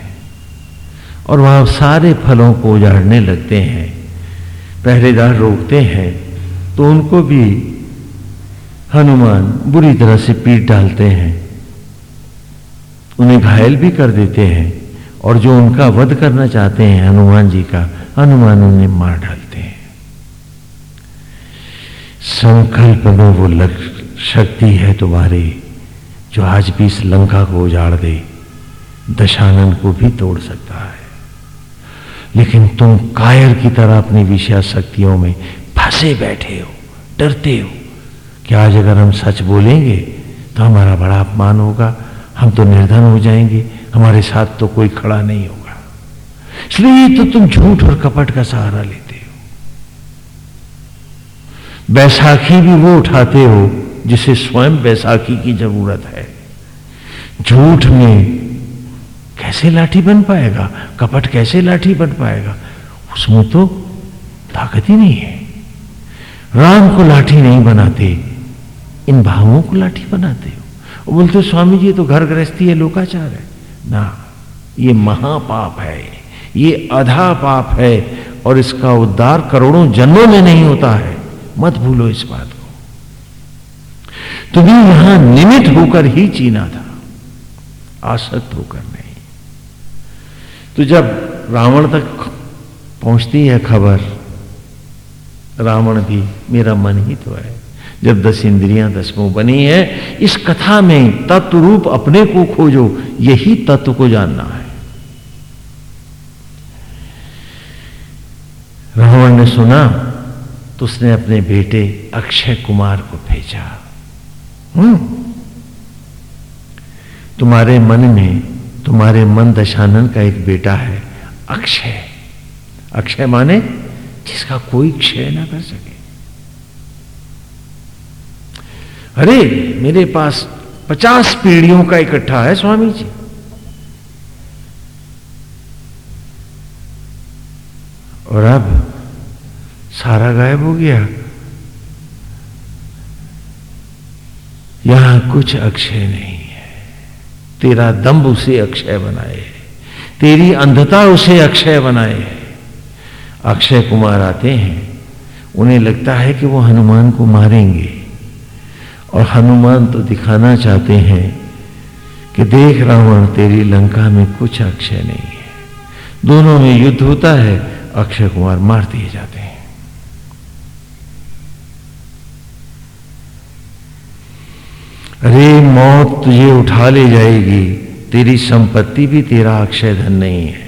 और वहाँ सारे फलों को उजाड़ने लगते हैं। पहरेदार रोकते हैं तो उनको भी हनुमान बुरी तरह से पीट डालते हैं। उन्हें घायल भी कर देते हैं और जो उनका वध करना चाहते हैं, हनुमान जी का, हनुमान उन्हें मार डालते हैं। संकल्प में वो लग शक्ति है तुम्हारी, जो आज भी इस लंका को उजाड़ दे। दशानन को भी तोड़ सकता है। लेकिन तुम कायर की तरह अपनी विषय शक्तियों में फंसे बैठे हो, डरते हो। कि आज अगर हम सच बोलेंगे तो हमारा बड़ा अपमान होगा हम तो निर्धन हो जाएँगे, हमारे साथ तो कोई खड़ा नहीं होगा। इसलिए तो तुम झूठ और कपट का सहारा लेते हो। बैसाखी भी वो उठाते हो जिसे स्वयं बैसाखी की ज़रूरत है। झूठ में कैसे लाठी बन पाएगा? कपट कैसे लाठी बन पाएगा? उसमें तो ताकत ही नहीं है। राम को लाठी नहीं बनाते, इन भावों को लाठी बनाते हो। बोलते, स्वामी जी तो घर गृहस्थी है, लोकाचार है. ना, ये महापाप है, ये अधा पाप है और इसका उद्धार करोड़ों जन्मों में नहीं होता है। मत भूलो इस बात को। तुम्हें यहाँ निमित होकर ही जीना था, आसक्त होकर नहीं। तो जब रावण तक पहुँचती है खबर, रावण भी, मेरा मन ही तो है। जब दस इंद्रियाँ दसमों बनी है, इस कथा में तत्व रूप अपने को खोजो, यही तत्व को जानना है। रावण ने सुना तो उसने अपने बेटे अक्षय कुमार को भेजा। हम्म। तुम्हारे मन में, तुम्हारे मन दशानन का एक बेटा है, अक्षय। अक्षय माने, जिसका कोई क्षय ना कर सके। अरे, मेरे पास पचास पीढ़ियों का इकट्ठा है स्वामी जी और अब सारा गायब हो गया। यहाँ कुछ अक्षय नहीं है। तेरा दम्ब उसे अक्षय बनाए तेरी अंधता उसे अक्षय बनाए अक्षय कुमार आते हैं। उन्हें लगता है कि वो हनुमान को मारेंगे। और हनुमान तो दिखाना चाहते हैं कि देख रावण तेरी लंका में कुछ अक्षय नहीं है। दोनों में युद्ध होता है, अक्षय कुमार मार दिए जाते हैं। अरे, मौत तुझे उठा ले जाएगी, तेरी संपत्ति भी तेरा अक्षय धन नहीं है।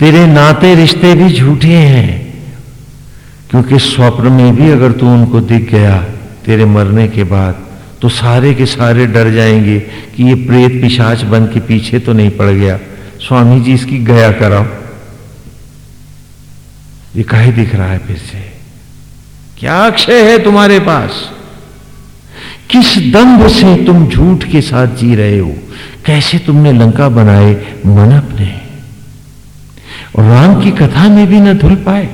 तेरे नाते रिश्ते भी झूठे हैं, क्योंकि स्वप्न में भी अगर तू उनको दिख गया तेरे मरने के बाद तो सारे के सारे डर जाएँगे कि ये प्रेत पिशाच बन के पीछे तो नहीं पड़ गया। स्वामी जी इसकी गया कराओ। ये कहे दिख रहा है फिर से? क्या अक्षय है तुम्हारे पास? किस दम्भ से तुम झूठ के साथ जी रहे हो? कैसे तुमने लंका बनाए मन अपने? और राम की कथा में भी न धुल पाए।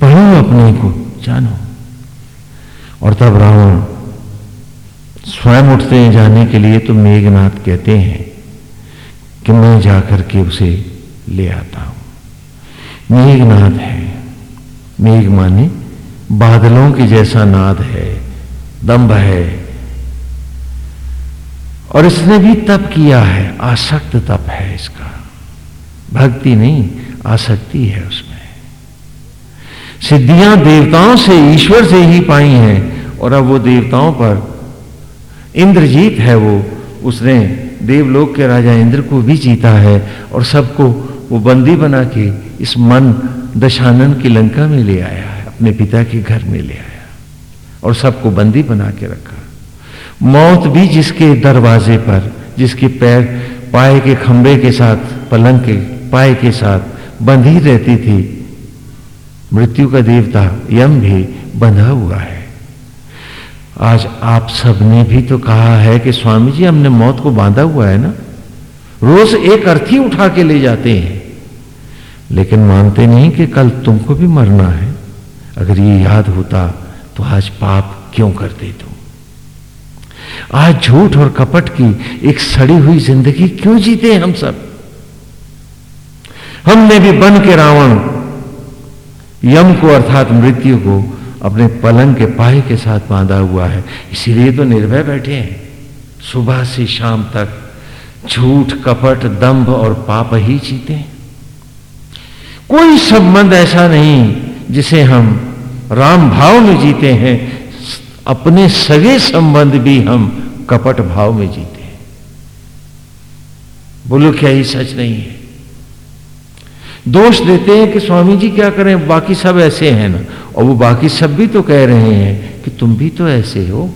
पढ़ो अपने को, जानो। और तब रावण स्वयं उठते हैं जाने के लिए तो मेघनाथ कहते हैं कि मैं जाकर के उसे ले आता हूँ। मेघनाथ है। मेघ माने बादलों के जैसा नाद है, दम्भ है। और इसने भी तप किया है, आसक्त तप है इसका। भक्ति नहीं, आसक्ति है उसमें। सिद्धियाँ देवताओं से, ईश्वर से ही पाई हैं, और अब वो देवताओं पर इंद्रजीत है वो। उसने देवलोक के राजा इंद्र को भी जीता है, और सबको वो बंदी बना के इस मन दशानन की लंका में ले आया है, अपने पिता के घर में ले आया, और सबको बंदी बना के रखा। मौत भी जिसके दरवाजे पर, जिसके पैर पाए के खंबे के साथ, पलंग के, पाए के साथ बंधी रहती थी मृत्यु का देवता यम भी बंधा हुआ है। आज आप सबने भी तो कहा है कि स्वामी जी, हमने मौत को बांधा हुआ है ना? रोज एक अर्थी उठा के ले जाते हैं। लेकिन मानते नहीं कि कल तुमको भी मरना है। अगर ये याद होता तो आज पाप क्यों करते तुम? आज झूठ और कपट की एक सड़ी हुई ज़िंदगी क्यों जीते हम सब? हमने भी बन के रावण यम को अर्थात मृत्यु को अपने पलंग के पाए के साथ बांधा हुआ है। इसीलिए तो निर्भय बैठे हैं। सुबह से शाम तक झूठ, कपट, दंभ और पाप ही जीते हैं। कोई संबंध ऐसा नहीं जिसे हम राम भाव में जीते हैं। अपने सगे संबंध भी हम कपट भाव में जीते हैं। बोलो, क्या ही सच नहीं है? दोष देते हैं कि स्वामी जी क्या करें? बाकी सब ऐसे हैं ना। और वो बाकी सब भी तो कह रहे हैं कि तुम भी तो ऐसे हो।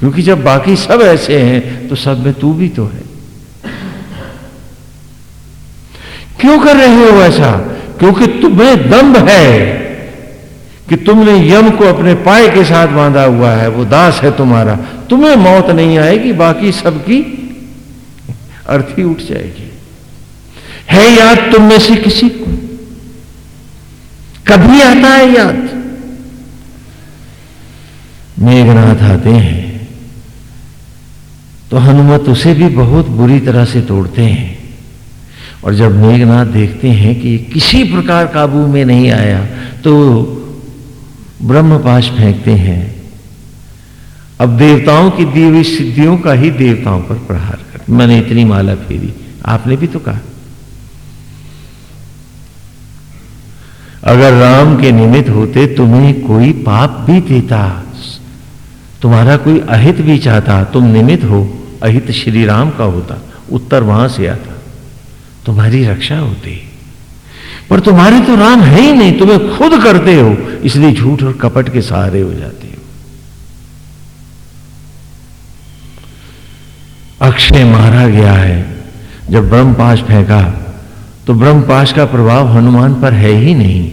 क्योंकि जब बाकी सब ऐसे हैं तो सब में तू भी तो है। क्यों कर रहे हो ऐसा? क्योंकि तुम्हें दम्भ है कि तुमने यम को अपने पाए के साथ बांधा हुआ है। वो दास है तुम्हारा। तुम्हें मौत नहीं आएगी, बाकी सबकी अर्थी उठ जाएगी। है याद तुम में से किसी को? कभी आता है याद? मेघनाथ आते हैं तो हनुमत उसे भी बहुत बुरी तरह से तोड़ते हैं। और जब मेघनाथ देखते हैं कि किसी प्रकार काबू में नहीं आया तो ब्रह्मपाश फेंकते हैं। अब देवताओं की दी हुई सिद्धियों का ही देवताओं पर प्रहार कर। मैंने इतनी माला फेरी, आपने भी तो कहा। अगर राम के निमित्त होते तुम्हें कोई पाप भी देता। तुम्हारा कोई अहित भी चाहता, तुम निमित्त हो, अहित श्री राम का होता, उत्तर वहाँ से आता। तुम्हारी रक्षा होती। पर तुम्हारे तो राम है ही नहीं, तुम्हें खुद करते हो, इसलिए झूठ और कपट के सहारे हो जाते हो। अक्षय मारा गया है, जब ब्रह्मपाश फेंका तो ब्रह्मपाश का प्रभाव हनुमान पर है ही नहीं।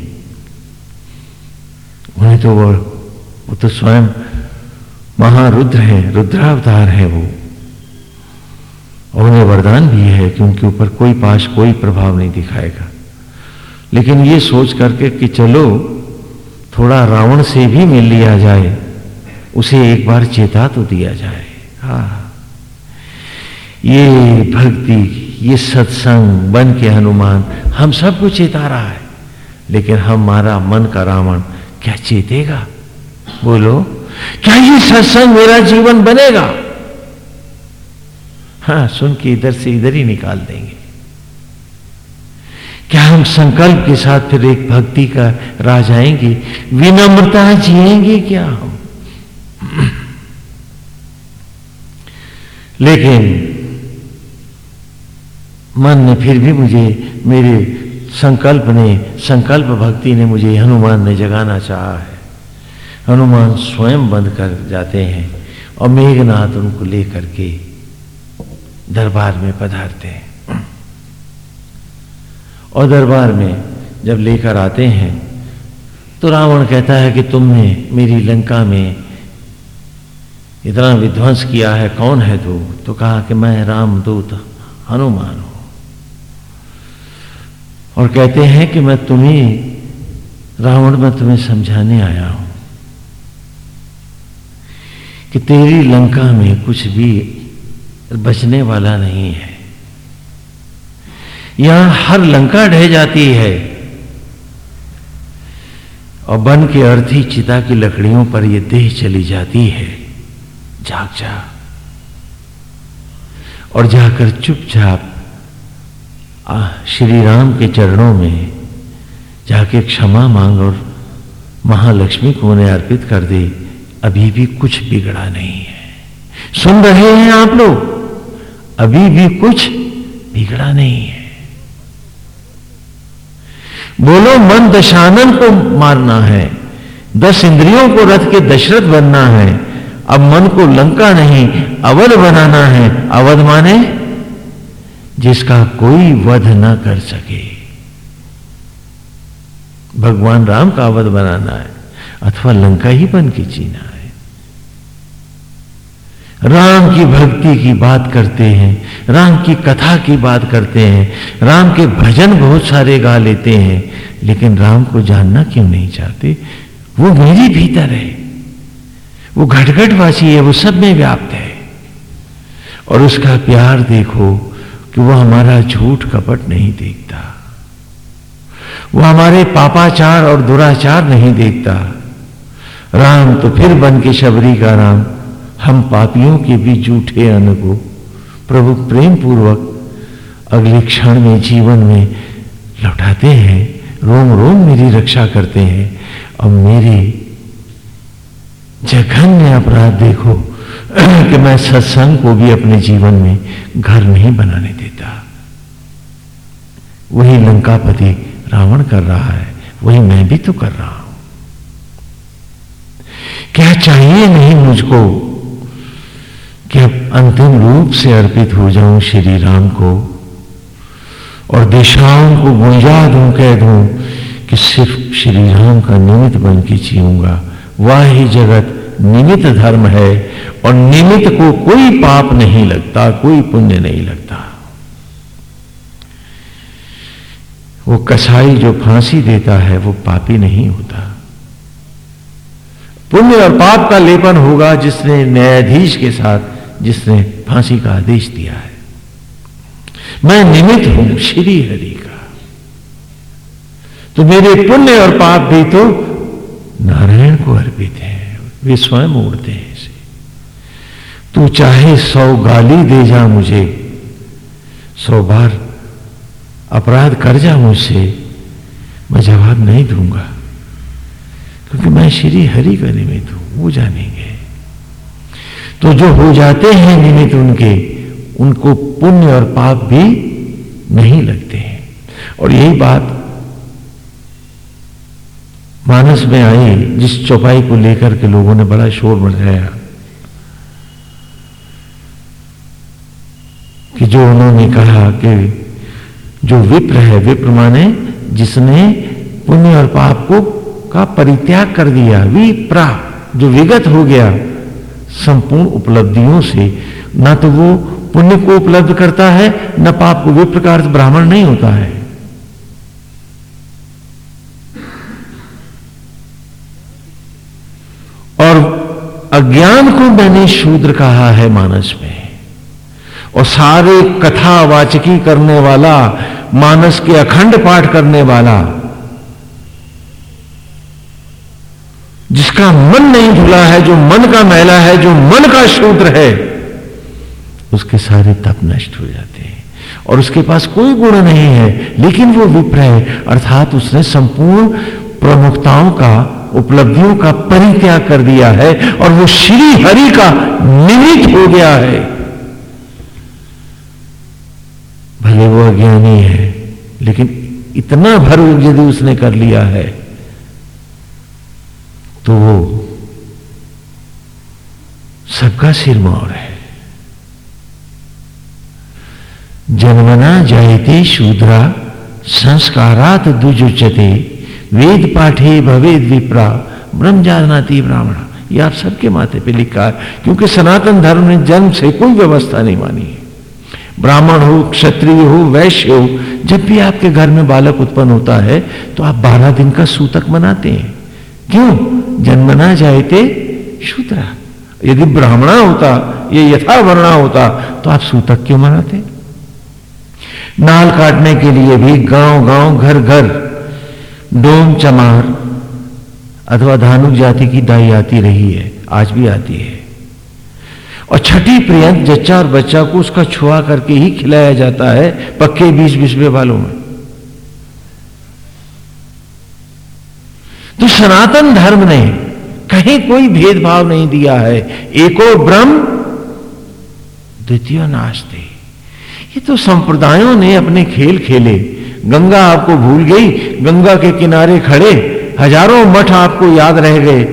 उन्हें तो वो वो तो स्वयं महारुद्र है, रुद्रावतार है वो। और उन्हें वरदान भी है कि उनके ऊपर कोई पाश कोई प्रभाव नहीं दिखाएगा। लेकिन ये सोच करके कि चलो, थोड़ा रावण से भी मिल लिया जाए, उसे एक बार चेता तो दिया जाए। हा। ये भक्ति ये सत्संग बन के हनुमान, हम सबको चेता रहा है। लेकिन हमारा मन का रावण क्या चेतेगा? बोलो, क्या ये सत्संग मेरा जीवन बनेगा? हाँ सुन के इधर से इधर ही निकाल देंगे। क्या हम संकल्प के साथ फिर एक भक्ति का राह जाएँगे विनम्रता जिएँगे क्या हम? लेकिन मन ने फिर भी मुझे, मेरे संकल्प ने, संकल्प भक्ति ने मुझे हनुमान ने जगाना चाहा है। हनुमान स्वयं बंद कर जाते हैं और मेघनाथ उनको लेकर के दरबार में पधारते हैं। और दरबार में जब लेकर आते हैं तो रावण कहता है कि तुमने मेरी लंका में इतना विध्वंस किया है, कौन है तू? तो कहा कि मैं रामदूत हनुमान हूँ। और कहते हैं कि मैं तुम्हें, रावण, मैं तुम्हें समझाने आया हूँ कि तेरी लंका में कुछ भी बचने वाला नहीं है। यहाँ हर लंका ढह जाती है और बन के अर्थी चिता की लकड़ियों पर यह देह चली जाती है। जाग जा। और जाकर चुपचाप श्री राम के चरणों में जाके क्षमा मांग और महालक्ष्मी को उन्हें अर्पित कर दे, अभी भी कुछ बिगड़ा नहीं है। सुन रहे हैं आप लोग, अभी भी कुछ बिगड़ा नहीं है। बोलो, मन दशानन को मारना है, दस इंद्रियों को रथ के दशरथ बनना है, अब मन को लंका नहीं, अवध बनाना है। अवध माने? जिसका कोई वध न कर सके। भगवान राम का वध बनाना है, अथवा लंका ही बन के जीना है। राम की भक्ति की बात करते हैं, राम की कथा की बात करते हैं, राम के भजन बहुत सारे गा लेते हैं, लेकिन राम को जानना क्यों नहीं चाहते? वो मेरे भीतर है। वो घटघटवासी है, वो सब में व्याप्त है। और उसका प्यार देखो कि वो हमारा झूठ कपट नहीं देखता। वो हमारे पापाचार और दुराचार नहीं देखता। राम तो फिर बन के शबरी का राम। हम पापियों के भी झूठे अन्न को प्रभु प्रेम पूर्वक अगले क्षण में जीवन में लौटाते हैं। रोम रोम मेरी रक्षा करते हैं। और मेरी जघन्य अपराध देखो। कि मैं सत्संग को भी अपने जीवन में घर नहीं बनाने देता। वही लंकापति रावण कर रहा है, वही मैं भी तो कर रहा हूँ। क्या चाहिए नहीं मुझको कि अब अंतिम रूप से अर्पित हो जाऊँ श्री राम को और दिशाओं को गुंजा दूँ, कह दूँ कि सिर्फ़ श्री राम का निमित्त बन के जीऊँगा। वह ही जगत, निमित्त धर्म है और निमित्त को कोई पाप नहीं लगता, कोई पुण्य नहीं लगता। वो कसाई जो फांसी देता है, वो पापी नहीं होता। पुण्य और पाप का लेपन होगा जिसने न्यायाधीश के साथ, जिसने फांसी का आदेश दिया है। मैं निमित्त हूँ श्री हरि का। तो मेरे पुण्य और पाप भी तो नारायण को अर्पित है, वे स्वयं उड़ते हैं। तू चाहे सौ गाली दे जा मुझे, सौ बार अपराध कर जा मुझसे, मैं जवाब नहीं दूँगा, क्योंकि मैं श्री हरि का निमित्त हूँ, वो जानेंगे। तो जो हो जाते हैं निमित्त उनके, उनको पुण्य और पाप भी नहीं लगते हैं। और यही बात मानस में आई, जिस चौपाई को लेकर के लोगों ने बड़ा शोर मचाया। कि जो उन्होंने कहा कि जो विप्र है, विप्र माने जिसने पुण्य और पाप को, का परित्याग कर दिया, विप्रा, जो विगत हो गया, संपूर्ण उपलब्धियों से, ना तो वो पुण्य को उपलब्ध करता है, न पाप को। विप्र का ब्राह्मण नहीं होता है। और अज्ञान को मैंने शूद्र कहा है मानस में। और सारे कथा वाचकी करने वाला, मानस के अखंड पाठ करने वाला, जिसका मन नहीं धुला है, जो मन का मैला है, जो मन का शूद्र है, उसके सारे तप नष्ट हो जाते हैं। और उसके पास कोई गुण नहीं है, लेकिन वो विप्र है अर्थात उसने संपूर्ण प्रमुखताओं का, उपलब्धियों का परित्याग कर दिया है, और वो श्री हरि का निमित हो गया है। भले वो अज्ञानी है, लेकिन इतना भर यदि उसने कर लिया है तो वो सबका सिरमौर है। जन्मना जायते शूद्रा, संस्कारात दुजुचते, वेद पाठे भवेद विप्रा, ब्रह्म जाननाती ब्राह्मणा। ये आप सबके माथे पे लिखा है, क्योंकि सनातन धर्म ने जन्म से कोई व्यवस्था नहीं मानी है। ब्राह्मण हो, क्षत्रिय हो, वैश्य हो, जब भी आपके घर में बालक उत्पन्न होता है तो आप बारह दिन का सूतक मनाते हैं। क्यों? जन्मना जायते शूद्रा। यदि ब्राह्मणा होता, ये यथा वर्णा होता तो आप सूतक क्यों मनाते? नाल काटने के लिए भी गाँव गाँव घर घर डोम चमार अथवा धानुक जाति की दाई आती रही है, आज भी आती है। और छठी प्रियंत जच्चा और बच्चा को उसका छुआ करके ही खिलाया जाता है, पक्के बीस बिस्बे वालों में। तो सनातन धर्म ने कहीं कोई भेदभाव नहीं दिया है। एको ब्रह्म, द्वितीय नाश्ते ये तो संप्रदायों ने अपने खेल खेले। गंगा आपको भूल गई, गंगा के किनारे खड़े। हज़ारों मठ आपको याद रह गए।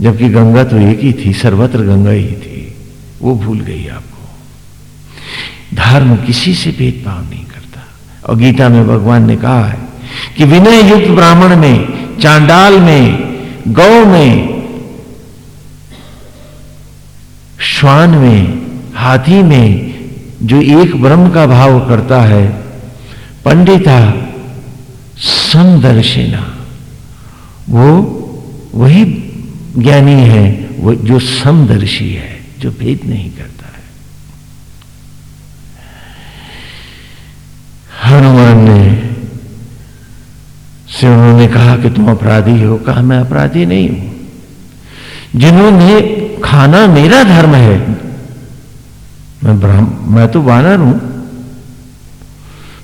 जबकि गंगा तो एक ही थी, सर्वत्र गंगा ही थी। वो भूल गई आपको। धर्म किसी से भेदभाव नहीं करता। और गीता में भगवान ने कहा है कि विनय युक्त ब्राह्मण में, चांडाल में, गौ में, श्वान में, हाथी में जो एक ब्रह्म का भाव करता है, पंडिता समदर्शिना वो वही ज्ञानी है, वो जो समदर्शी है। जो भेद नहीं करता है। हनुमान ने, से उन्होंने कहा कि तुम अपराधी हो, कहा, मैं अपराधी नहीं हूँ। जिन्होंने खाना मेरा धर्म है, मैं ब्राह्म, मैं तो वानर हूँ।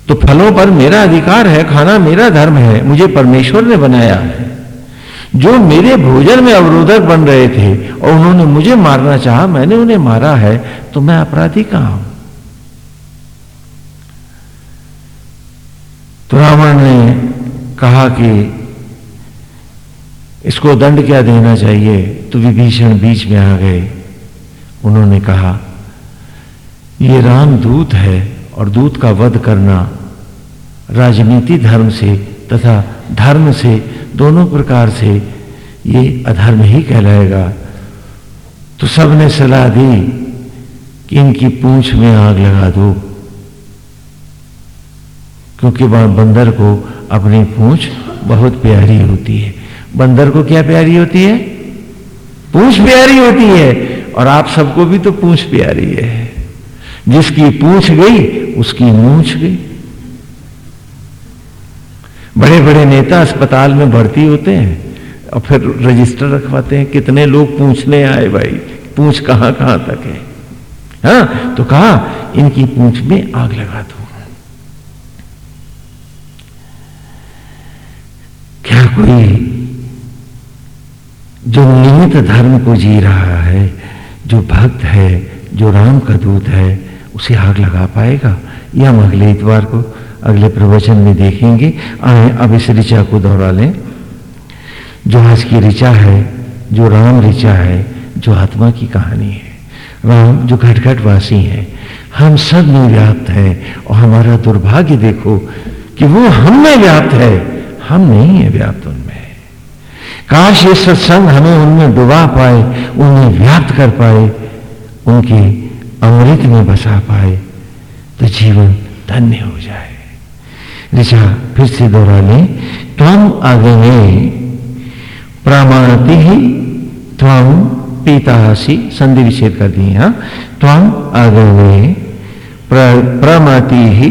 तो फलों पर मेरा अधिकार है, खाना मेरा धर्म है, मुझे परमेश्वर ने बनाया है। जो मेरे भोजन में अवरोधक बन रहे थे और उन्होंने मुझे मारना चाहा, मैंने उन्हें मारा है तो मैं अपराधी कहाँ हूँ? तो रावण ने कहा कि इसको दंड क्या देना चाहिए? तो विभीषण बीच में आ गए। उन्होंने कहा, ये राम दूत है और दूत का वध करना राजनीति धर्म से तथा धर्म से दोनों प्रकार से ये अधर्म ही कहलाएगा। तो सबने सलाह दी कि इनकी पूंछ में आग लगा दो, क्योंकि बंदर को अपनी पूंछ बहुत प्यारी होती है। बंदर को क्या प्यारी होती है? पूंछ प्यारी होती है, और आप सबको भी तो पूंछ प्यारी है। जिसकी पूछ गई, उसकी मूछ गई। बड़े बड़े नेता अस्पताल में भर्ती होते हैं और फिर रजिस्टर रखवाते हैं, कितने लोग पूछने आए भाई, पूछ कहाँ कहाँ तक है? हाँ तो कहा, इनकी पूछ में आग लगा दो। क्या कोई जो निमित धर्म को जी रहा है, जो भक्त है, जो राम का दूत है, उसे आग लगा पाएगा? या हम अगले इतवार को अगले प्रवचन में देखेंगे। आए, अब इस ऋचा को दोहरा लें। जो आज की ऋचा है, जो राम ऋचा है, जो आत्मा की कहानी है, राम जो घट घट वासी है, हम सब में व्याप्त है और हमारा दुर्भाग्य देखो कि वो हम में व्याप्त है, हम नहीं है व्याप्त उनमें। काश ये सत्संग हमें उनमें डुबा पाए, उन्हें व्याप्त कर पाए, उनके अमृत में बसा पाए तो जीवन धन्य हो जाए। ऋषा फिर से दोहरा लें त्वम आगे प्रमाणति ही त्वम पीतासी संधि विच्छेद कर दिए हाँ त्वम आगे प्रमाति ही,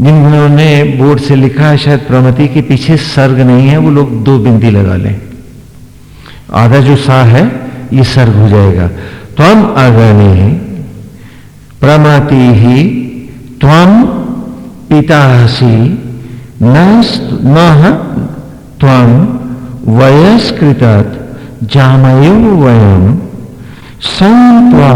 जिन्होंने बोर्ड से लिखा है, शायद प्रमति के पीछे सर्ग नहीं है, वो लोग दो बिंदी लगा लें। आधा जो सा है, ये सर्ग हो जाएगा। त्वम आगने प्रमाति ही त्वम पितासी न त्वम वयस्कृत जामयो वयम संत्वा